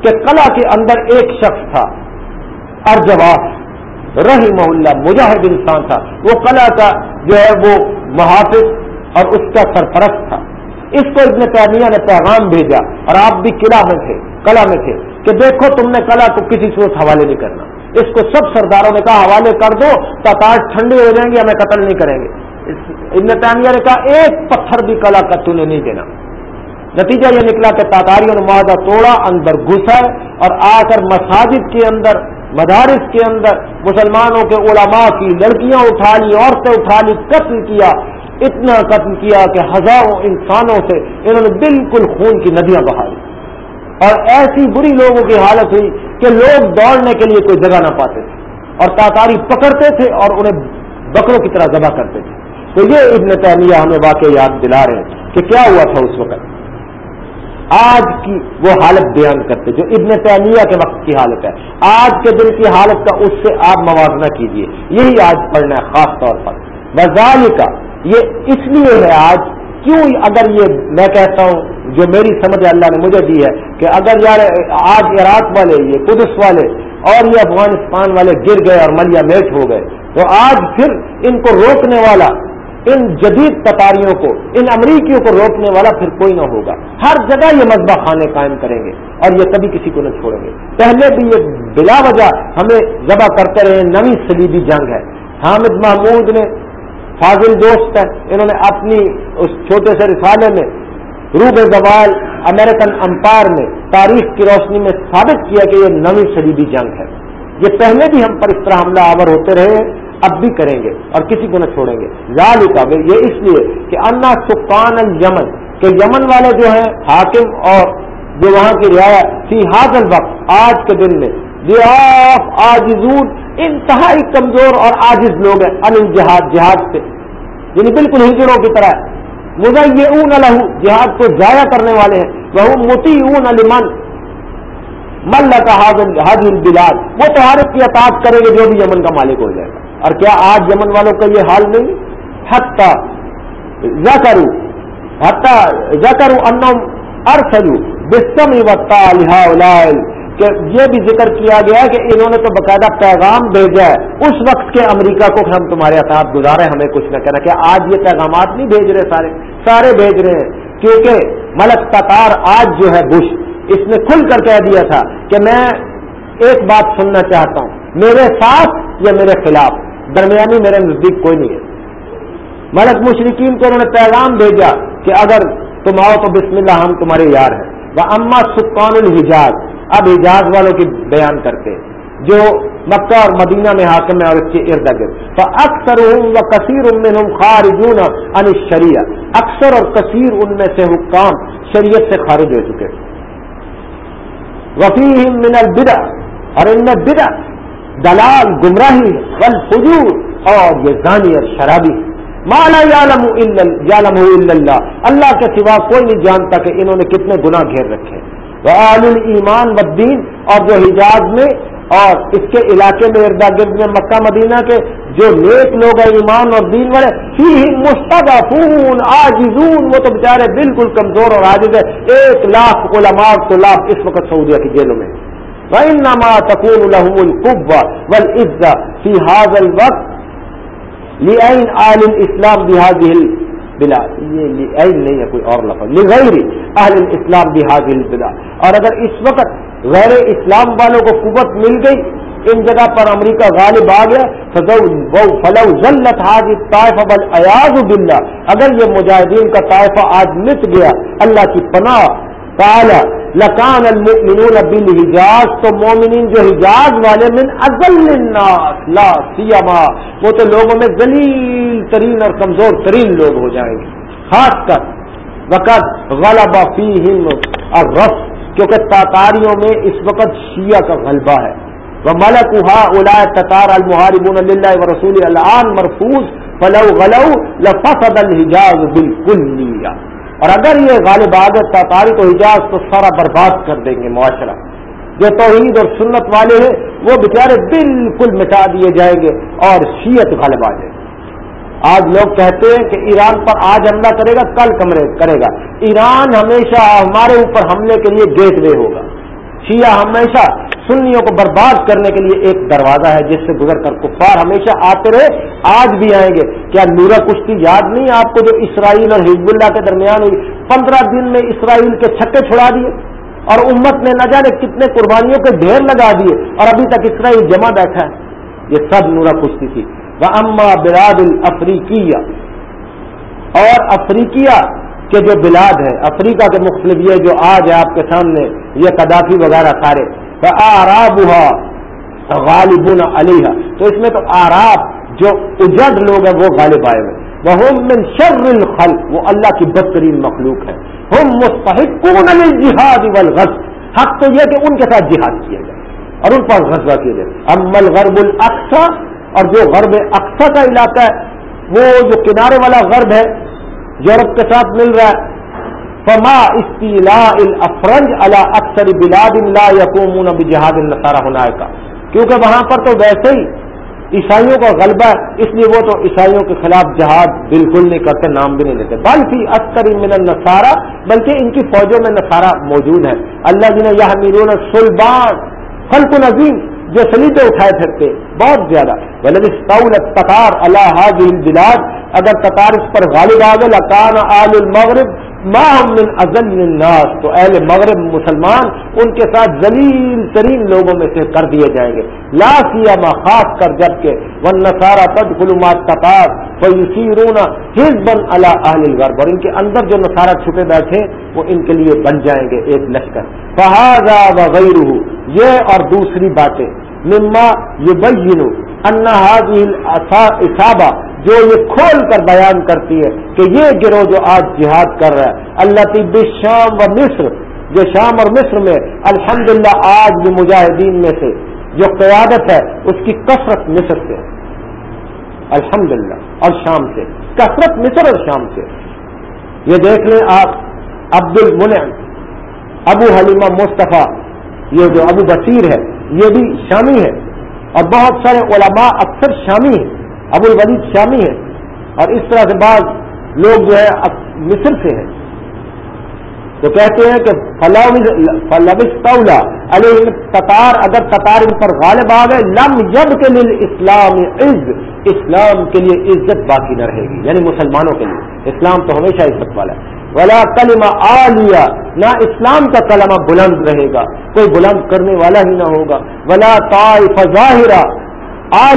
کہ کلا کے اندر ایک شخص تھا۔ ارجواف رہی محلہ مجاہد انسان تھا۔ وہ کلا کا جو ہے وہ محافظ اور اس کا سرپرست تھا۔ اس کو ابن تعمیہ نے پیغام بھیجا اور آپ بھی قلعہ میں تھے کلا میں تھے کہ دیکھو تم نے کلا کو کسی صورت حوالے نہیں کرنا۔ اس کو سب سرداروں نے کہا، حوالے کر دو تاج ٹھنڈے ہو جائیں گے ہمیں قتل نہیں کریں گے۔ ابن تعمیہ نے کہا، ایک پتھر بھی کلا کا تھی نہیں دینا۔ نتیجہ یہ نکلا کہ تاتاریوں نے معاہدہ توڑا، اندر گھسا اور آ کر مساجد کے اندر مدارس کے اندر مسلمانوں کے علماء کی لڑکیاں اٹھا لی، عورتیں اٹھا لی، قتل کیا، اتنا قتل کیا کہ ہزاروں انسانوں سے انہوں نے بالکل خون کی ندیاں بہا لی اور ایسی بری لوگوں کی حالت ہوئی کہ لوگ دوڑنے کے لیے کوئی جگہ نہ پاتے تھے اور تاتاری پکڑتے تھے اور انہیں بکروں کی طرح ذبح کرتے تھے۔ تو یہ ابن تعمیہ ہمیں واقع یاد دلا رہے ہیں کہ کیا ہوا تھا اس وقت؟ آج کی وہ حالت بیان کرتے جو ابن تعلیہ کے وقت کی حالت ہے۔ آج کے دن کی حالت کا اس سے آپ موازنہ کیجیے۔ یہی آج پڑھنا ہے، خاص طور پر۔ وزال کا یہ اس لیے ہے آج، کیوں اگر یہ میں کہتا ہوں، جو میری سمجھ اللہ نے مجھے دی ہے، کہ اگر یار آج عراق والے، یہ قدس والے، اور یہ افغانستان والے گر گئے اور ملیا میٹ ہو گئے، تو آج پھر ان کو روکنے والا ان جدید تتاریوں کو، ان امریکیوں کو روکنے والا پھر کوئی نہ ہوگا۔ ہر جگہ یہ مذبح خانے قائم کریں گے اور یہ کبھی کسی کو نہ چھوڑیں گے۔ پہلے بھی یہ بلا وجہ ہمیں ذبح کرتے رہے نوی سلیبی جنگ ہے۔ حامد محمود نے فاضل دوست ہے انہوں نے اپنی اس چھوٹے سے رسالے میں روب زوال، امریکن امپائر میں تاریخ کی روشنی میں ثابت کیا کہ یہ نوی سلیبی جنگ ہے۔ یہ پہلے بھی ہم پر اس طرح حملہ آور ہوتے رہے۔ اب بھی کریں گے اور کسی کو نہ چھوڑیں گے۔ ذالکا یہ اس لیے کہ انا سکان المن کہ یمن والے جو ہیں، حاکم اور جو وہاں کی رعایت فی حاضل وقت آج کے دن میں آف آجزون انتہائی کمزور اور آجز لوگ ہیں، ان جہاد جہاد سے۔ یعنی بالکل ہجڑوں کی طرح۔ مزہ اون جہاد کو ضائع کرنے والے ہیں۔ وہ متی اون المن مل کا حاضر بلاد وہ تہارت کی اطاعت کریں گے جو بھی یمن کا مالک ہو جائے گا۔ اور کیا آج یمن والوں کا یہ حال نہیں؟ حتہ کروں حتہ کروں انم ارسلو بسم و کہ یہ بھی ذکر کیا گیا کہ انہوں نے تو باقاعدہ پیغام بھیجا ہے۔ اس وقت کے امریکہ کو ہم تمہارے ساتھ گزارے ہمیں کچھ نہ کہنا کہ آج یہ پیغامات نہیں بھیج رہے سارے سارے بھیج رہے ہیں۔ کیونکہ ملک تطار آج جو ہے بش، اس نے کھل کر کہہ دیا تھا کہ میں ایک بات سننا چاہتا ہوں۔ میرے ساتھ یا میرے خلاف؟ درمیانی میرے نزدیک کوئی نہیں ہے۔ ملک مشرقین کو انہوں نے پیغام بھیجا کہ اگر تم آؤ تو بسم اللہ ہم تمہارے یار ہیں۔ وہ اما سکان الحجاز اب حجاز والوں کی بیان کرتے جو مکہ اور مدینہ میں حاکم ہے اور اس کے ارد گرد۔ تو اکثر و کثیر ان میں خارجون ان شریع اکثر اور کثیر ان میں سے حکام شریعت سے خارج ہو چکے۔ وفی من البدا اور ان میں بدا دلال، گمراہی غل فجور اور یہ زانی اور شرابی۔ مالا یالم اللہ۔ اللہ کے سوا کوئی نہیں جانتا کہ انہوں نے کتنے گناہ گھیر رکھے۔ عال ایمان بدین اور جو حجاز میں اور اس کے علاقے میں اردا گرد میں مکہ، مدینہ کے جو نیک لوگ ہیں، ایمان اور دین والے ہی مستقفون آجزون وہ تو بےچارے بالکل کمزور اور عاجز ہے ایک لاکھ علماء تو لاکھ اس وقت سعودیہ کی جیلوں میں۔ وَإِنَّمَا تَكُونُ لَهُمُ الْقُبَّةِ وَالْعِزَّةِ فِي هَذَا الْوَقْتِ لِأَيْنِ آلِ الْإِسْلَامِ بِهَذِهِ بلا یہ عین نہیں ہے، کوئی اور لفظ۔ غیر اہل اسلام بحاظ بلا اور اگر اس وقت غیر اسلام والوں کو قوت مل گئی، ان جگہ پر امریکہ غالب آ گیا فلو ذلت حاج طائف بل ایاز بلّہ اگر یہ مجاہدین کا طائفہ آج مٹ گیا، اللہ کی پناہ تعالی لکان المؤمنون بالحجاز، تو مومنین جو حجاز والے من ازل الناس، لا سیما، وہ تو لوگوں میں ذلیل ترین اور کمزور ترین لوگ ہو جائیں گے۔ خاص کر وقت غلبہ فیہم الرف کیونکہ تاتاریوں میں اس وقت شیعہ کا غلبہ ہے۔ وہ ملک الا تطار المحاربون اللہ و رسول الان مرفوظ فلو غلو لفسد الحجاز بالکل۔ اور اگر یہ غالب آگے تاریخ و حجاز تو سارا برباد کر دیں گے، معاشرہ۔ جو توحید اور سنت والے ہیں، وہ بیچارے بالکل مٹا دیے جائیں گے اور شیت غالب آ جائے گی۔ آج لوگ کہتے ہیں کہ ایران پر آج حملہ کرے گا، کل کمرے کرے گا۔ ایران ہمیشہ ہمارے اوپر حملے کے لیے گیٹ وے ہوگا۔ شیعہ ہمیشہ سنیوں کو برباد کرنے کے لیے ایک دروازہ ہے جس سے گزر کر کفار ہمیشہ آتے رہے، آج بھی آئیں گے۔ کیا نورا کشتی یاد نہیں آپ کو جو اسرائیل اور حزب اللہ کے درمیان ہوئی؟ پندرہ دن میں اسرائیل کے چھکے چھڑا دیے اور امت نے نہ جانے کتنے قربانیوں کے ڈھیر لگا دیے اور ابھی تک اسرائیل جمع بیٹھا ہے۔ یہ سب نورا کشتی تھی۔ وہ اما براد الفریقیہ اور افریقیہ کے جو بلاد ہے، افریقہ کے مختلف یہ جو آج ہے آپ کے سامنے، یہ قدافی وغیرہ سارے آراب غالب علیہ تو اس میں تو آراب جو اجڑ لوگ ہیں، وہ غالب آئے ہوئے وہ من شر الخلق وہ اللہ کی بدترین مخلوق ہے۔ ہم مستحق جہاد والغزو حق تو یہ کہ ان کے ساتھ جہاد کیا جائے اور ان پر غزوہ کیا جائے امل غرب الاقصا اور جو غرب اقسا کا علاقہ ہے، وہ جو کنارے والا غرب ہے یورپ کے ساتھ مل رہا ہے۔ فما استیلا الافرنج علا اکثر بلاد اللہ یقومون بجہاد النصارہ ہونا کا کیونکہ وہاں پر تو ویسے ہی عیسائیوں کا غلبہ ہے، اس لیے وہ تو عیسائیوں کے خلاف جہاد بالکل نہیں کرتے، نام بھی نہیں لیتے۔ بلکہ اکثر من النصارہ بلکہ ان کی فوجوں میں نصارہ موجود ہے اللہ جی نے یہ میرون سلبان خلق نظیم جو سلیٹے اٹھائے پھرتے، بہت زیادہ۔ ولد تطار اللہ حاض بلاد اگر قطار اس پر غالب آ گئے لکان آل المغرب من ازل الناس۔ تو اہل مغرب مسلمان ان کے ساتھ ذلیل ترین لوگوں میں سے کر دیے جائیں گے۔ لا سیما خاص کر جبکہ ون نسارا تد خلومات تطار فیسیرون حزبن علی اہل الغرب۔ اور ان کے اندر جو نصارہ چھپے بیٹھے، وہ ان کے لیے بن جائیں گے ایک لشکر۔ فہذا وغیرہ یہ اور دوسری باتیں۔ مما یہ بین اصابہ جو یہ کھول کر بیان کرتی ہے کہ یہ گروہ جو آج جہاد کر رہا ہے، اللہ طب شام و مصر، جو شام اور مصر میں، الحمدللہ آج بھی مجاہدین میں سے، جو قیادت ہے، اس کی کثرت مصر سے۔ الحمدللہ، اور شام سے۔ کثرت مصر اور شام سے۔ یہ دیکھ لیں آپ عبد المن ابو حلیمہ مصطفیٰ، یہ جو ابو بصیر ہے، یہ بھی شامی ہے۔ اور بہت سارے علماء اکثر شامی ہیں۔ ابو الولید شامی ہے اور اس طرح سے بعض لوگ جو ہے مصر سے ہیں۔ تو کہتے ہیں کہ فلولا علیہ تتار، اگر تتار ان پر غالب آ گئے، لم جب کے لیے اسلام عز اسلام کے لیے عزت باقی نہ رہے گی یعنی مسلمانوں کے لیے۔ اسلام تو ہمیشہ عزت والا ہے۔ ولا کلمہ آ نہ اسلام کا کلمہ بلند رہے گا، کوئی بلند کرنے والا ہی نہ ہوگا۔ ولا طائف ظاہرہ آ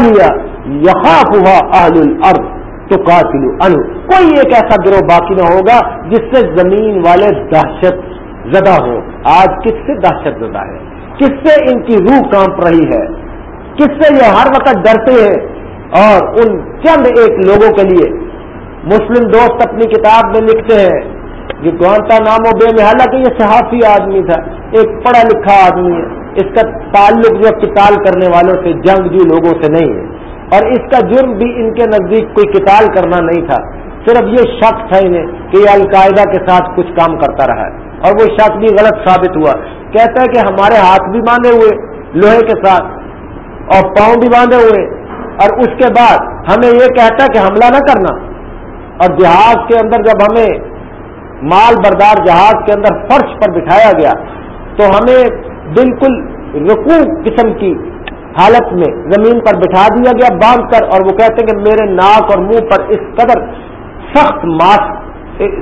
لیا یخاف ہوا اہل الارض تو قاتل ان کوئی ایک ایسا گروہ باقی نہ ہوگا جس سے زمین والے دہشت زدہ ہو آج کس سے دہشت زدہ ہے؟ کس سے ان کی روح کانپ رہی ہے؟ کس سے یہ ہر وقت ڈرتے ہیں؟ اور ان چند ایک لوگوں کے لیے مسلم دوست اپنی کتاب میں لکھتے ہیں۔ جو گوانتا نام و بے محلہ کہ یہ صحافی آدمی تھا، ایک پڑھا لکھا آدمی ہے۔ اس کا تعلق جو قتال کرنے والوں سے، جنگ جو لوگوں سے نہیں ہے۔ اور اس کا جرم بھی ان کے نزدیک کوئی قتال کرنا نہیں تھا۔ صرف یہ شک تھا انہیں کہ یہ القاعدہ کے ساتھ کچھ کام کرتا رہا ہے۔ اور وہ شک بھی غلط ثابت ہوا۔ کہتا ہے کہ ہمارے ہاتھ بھی باندھے ہوئے لوہے کے ساتھ اور پاؤں بھی باندھے ہوئے۔ اور اس کے بعد ہمیں یہ کہتا ہے کہ حملہ نہ کرنا۔ اور جہاز کے اندر جب ہمیں مال بردار جہاز کے اندر فرش پر بٹھایا گیا تو ہمیں بالکل رکو قسم کی حالت میں زمین پر بٹھا دیا گیا، باندھ کر، اور وہ کہتے ہیں کہ میرے ناک اور منہ پر اس قدر سخت ماسک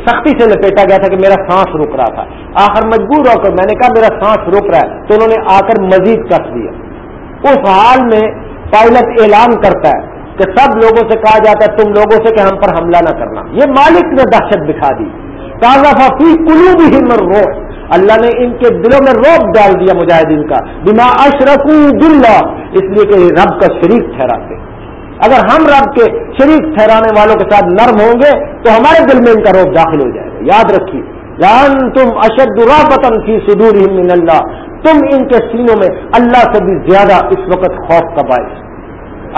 سختی سے لپیٹا گیا تھا کہ میرا سانس رک رہا تھا۔ آخر مجبور ہو کر میں نے کہا، میرا سانس رک رہا ہے۔ تو انہوں نے آ کر مزید کس دیا۔ اس حال میں پائلٹ اعلان کرتا ہے کہ سب لوگوں سے کہا جاتا ہے، تم لوگوں سے کہ ہم پر حملہ نہ کرنا۔ یہ مالک نے دہشت دکھا دی۔ تازہ فی کلو بھی ہمر روح اللہ نے ان کے دلوں میں روک ڈال دیا مجاہدین کا، بما اشرف دلہ اس لیے کہ رب کا شریک ٹھہراتے اگر ہم رب کے شریک ٹھہرانے والوں کے ساتھ نرم ہوں گے، تو ہمارے دل میں ان کا روپ داخل ہو جائے گا۔ یاد رکھیے جان تم اشد رابطن کی سدور من اللہ۔ تم ان کے سینوں میں اللہ سے بھی زیادہ اس وقت خوف کا باعث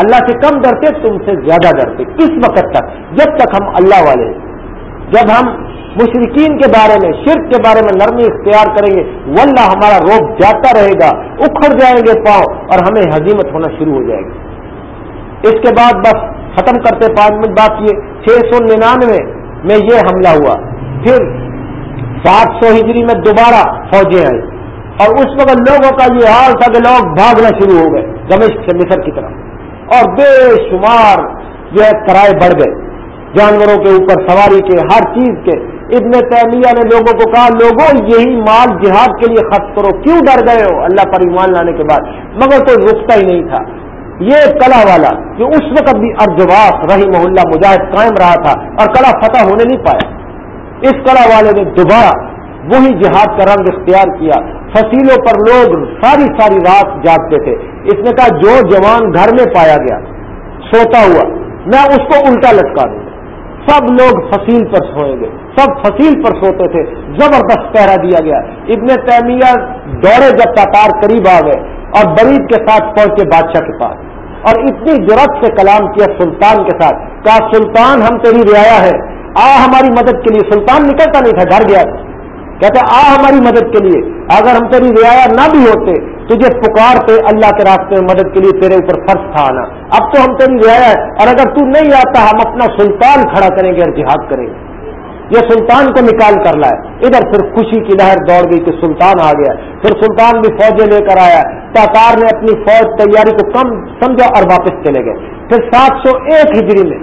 اللہ سے کم ڈرتے، تم سے زیادہ ڈرتے۔ اس وقت تک، جب تک ہم اللہ والے جب ہم مشرقین کے بارے میں، شرک کے بارے میں نرمی اختیار کریں گے۔ ولہ ہمارا روپ جاتا رہے گا، اکھڑ جائیں گے پاؤں اور ہمیں حزیمت ہونا شروع ہو جائے گی۔ اس کے بعد بس ختم کرتے پانچ منٹ بات یہ چھ سو ننانوے میں یہ حملہ ہوا۔ پھر سات سو ہجری میں دوبارہ فوجیں آئی اور اس وقت لوگوں کا یہ حال تھا کہ لوگ بھاگنا شروع ہو گئے، دمشق سے مصر کی طرف۔ اور بے شمار جو ہے کرائے بڑھ گئے۔ جانوروں کے اوپر سواری کے، ہر چیز کے۔ ابن تیمیہ نے لوگوں کو کہا لوگوں یہی مال جہاد کے لیے خرچ کرو۔ کیوں ڈر گئے ہو؟ اللہ پر ایمان لانے کے بعد۔ مگر کوئی رکتا ہی نہیں تھا۔ یہ کلا والا جو اس وقت بھی ارجواس رہی محلہ مجاہد قائم رہا تھا اور کلا فتح ہونے نہیں پایا۔ اس کلا والے نے دوبارہ وہی جہاد کا رنگ اختیار کیا۔ فصیلوں پر لوگ ساری ساری رات جاگتے تھے۔ اس نے کہا، جو جوان گھر میں پایا گیا، سوتا ہوا، میں اس کو الٹا لٹکا دوں۔ سب لوگ فصیل پر سوئیں گے۔ سب فصیل پر سوتے تھے۔ زبردست پہرا دیا گیا۔ ابن تیمیہ دورے جب تاتار قریب آ گئے اور برید کے ساتھ پہنچے بادشاہ کے پاس۔ اور اتنی ضرورت سے کلام کیا سلطان کے ساتھ کہا سلطان ہم تیری رعایا ہے۔ آ ہماری مدد کے لیے۔ سلطان نکلتا نہیں تھا گھر گیا۔ کہتے آ ہماری مدد کے لیے۔ اگر ہم تیری رعایا نہ بھی ہوتے تجھے پکارتے اللہ کے راستے میں مدد کے لیے تیرے اوپر فرض تھا آنا اب تو ہم تیری رعایا ہے اور اگر تو نہیں آتا ہم اپنا سلطان کھڑا کریں گے اور جہاد کریں گے۔ یہ سلطان کو نکال کر لائے۔ ادھر پھر خوشی کی لہر دوڑ گئی کہ سلطان آ گیا۔ پھر سلطان بھی فوجیں لے کر آیا۔ تاکار نے اپنی فوج تیاری کو کم سمجھا اور واپس چلے گئے۔ پھر سات سو ایک ہجری میں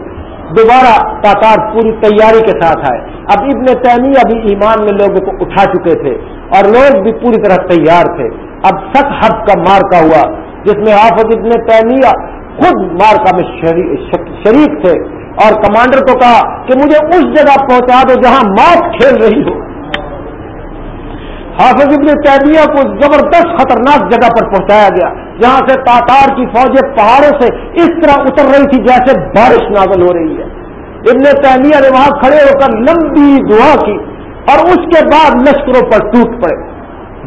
دوبارہ تاتار پوری تیاری کے ساتھ آئے۔ اب ابن تیمیہ بھی ایمان میں لوگوں کو اٹھا چکے تھے اور لوگ بھی پوری طرح تیار تھے۔ اب ست حد کا مارکا ہوا، جس میں حافظ ابن تیمیہ خود مارکا میں شریک تھے۔ اور کمانڈر کو کہا کہ مجھے اس جگہ پہنچا دو جہاں موت کھیل رہی ہو۔ حافظ ابن تیمیہ کو زبردست خطرناک جگہ پر پہنچایا گیا، جہاں سے تاتار کی فوجیں پہاڑوں سے اس طرح اتر رہی تھی جیسے بارش نازل ہو رہی ہے۔ ابن تیمیہ نے وہاں کھڑے ہو کر لمبی دعا کی اور اس کے بعد لشکروں پر ٹوٹ پڑے۔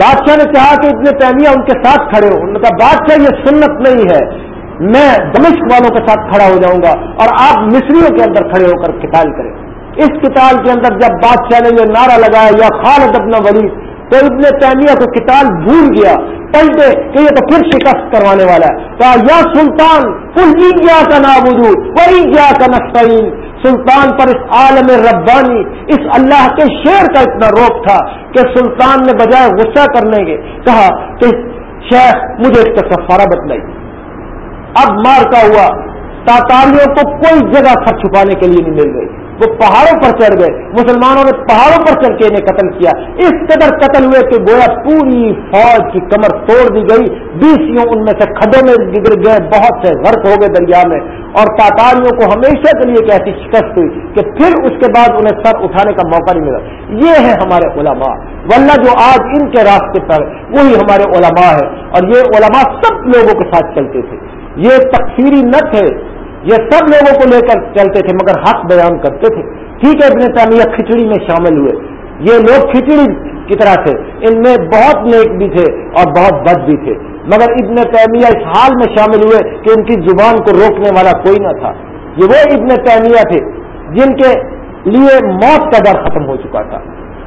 بادشاہ نے کہا کہ ابن تیمیہ ان کے ساتھ کھڑے ہو۔ نے کہا، بادشاہ، یہ سنت نہیں ہے۔ میں دمشق والوں کے ساتھ کھڑا ہو جاؤں گا اور آپ مصریوں کے اندر کھڑے ہو کر قتال کریں۔ اس کتاب کے اندر جب بادشاہ نے یہ نعرہ لگایا یا خالد ابن ولی تو ابن تیمیہ کو کتاب بھول گیا۔ پلٹے کہ یہ تو پھر شکست کروانے والا ہے۔ کہا، یا سلطان کل گیا کا نابودو، وہی گیا کا نسطین سلطان پر اس عالم ربانی، اس اللہ کے شیر کا اتنا روک تھا کہ سلطان نے بجائے غصہ کرنے کے کہا کہ شیخ، مجھے اس کا سفارہ بتلائی۔ اب مارتا ہوا، تاتاریوں کو کوئی جگہ سر چھپانے کے لیے نہیں مل گئی وہ پہاڑوں پر چڑھ گئے۔ مسلمانوں نے پہاڑوں پر چڑھ کے انہیں قتل کیا۔ اس قدر قتل ہوئے کہ گویا پوری فوج کی کمر توڑ دی گئی۔ بیسوں ان میں سے کھڈوں میں گزر گئے۔ بہت سے غرق ہو گئے دریا میں۔ اور تاتاریوں کو ہمیشہ کے لیے ایک ایسی شکست ہوئی کہ پھر اس کے بعد انہیں سر اٹھانے کا موقع نہیں ملا۔ یہ ہے ہمارے علماء۔ ورنہ جو آج ان کے راستے پر، وہی ہمارے علماء ہے اور یہ علماء سب لوگوں کے ساتھ چلتے تھے۔ یہ تقسیری نہ تھے۔ یہ سب لوگوں کو لے کر چلتے تھے، مگر حق بیان کرتے تھے۔ ٹھیک ہے ابن تعمیہ کھچڑی میں شامل ہوئے۔ یہ لوگ کھچڑی کی طرح تھے۔ ان میں بہت نیک بھی تھے اور بہت بد بھی تھے۔ مگر ابن تعمیہ اس حال میں شامل ہوئے کہ ان کی زبان کو روکنے والا کوئی نہ تھا۔ یہ وہ ابن تعمیہ تھے جن کے لیے موت کا ڈر ختم ہو چکا تھا۔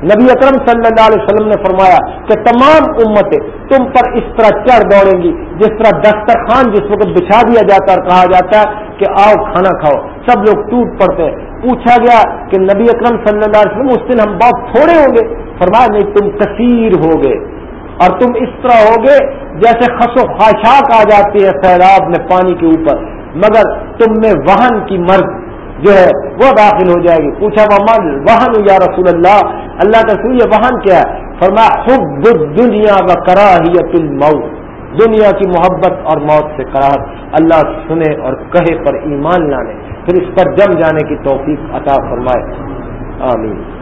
نبی اکرم صلی اللہ علیہ وسلم نے فرمایا کہ تمام امتیں تم پر اس طرح چڑھ دوڑیں گی، جس طرح دسترخوان جس وقت بچھا دیا جاتا اور کہا جاتا ہے کہ آؤ کھانا کھاؤ۔ سب لوگ ٹوٹ پڑتے ہیں۔ پوچھا گیا کہ نبی اکرم صلی اللہ علیہ وسلم اس دن ہم بہت تھوڑے ہوں گے۔ فرمایا، نہیں، تم کثیر ہوگے اور تم اس طرح ہوگے جیسے خس و خواہشات آ جاتی ہے سیلاب میں پانی کے اوپر۔ مگر تم میں وہن کی مرض جو ہے وہ داخل ہو جائے گی۔ پوچھا من وہن یا رسول اللہ؟ اللہ کا سو یہ وہن کیا ہے؟ فرما خود دنیا و کراہیت الموت۔ دنیا کی محبت اور موت سے قرار اللہ سنے اور کہے پر ایمان لانے، پھر اس پر جم جانے کی توفیق عطا فرمائے۔ آمین۔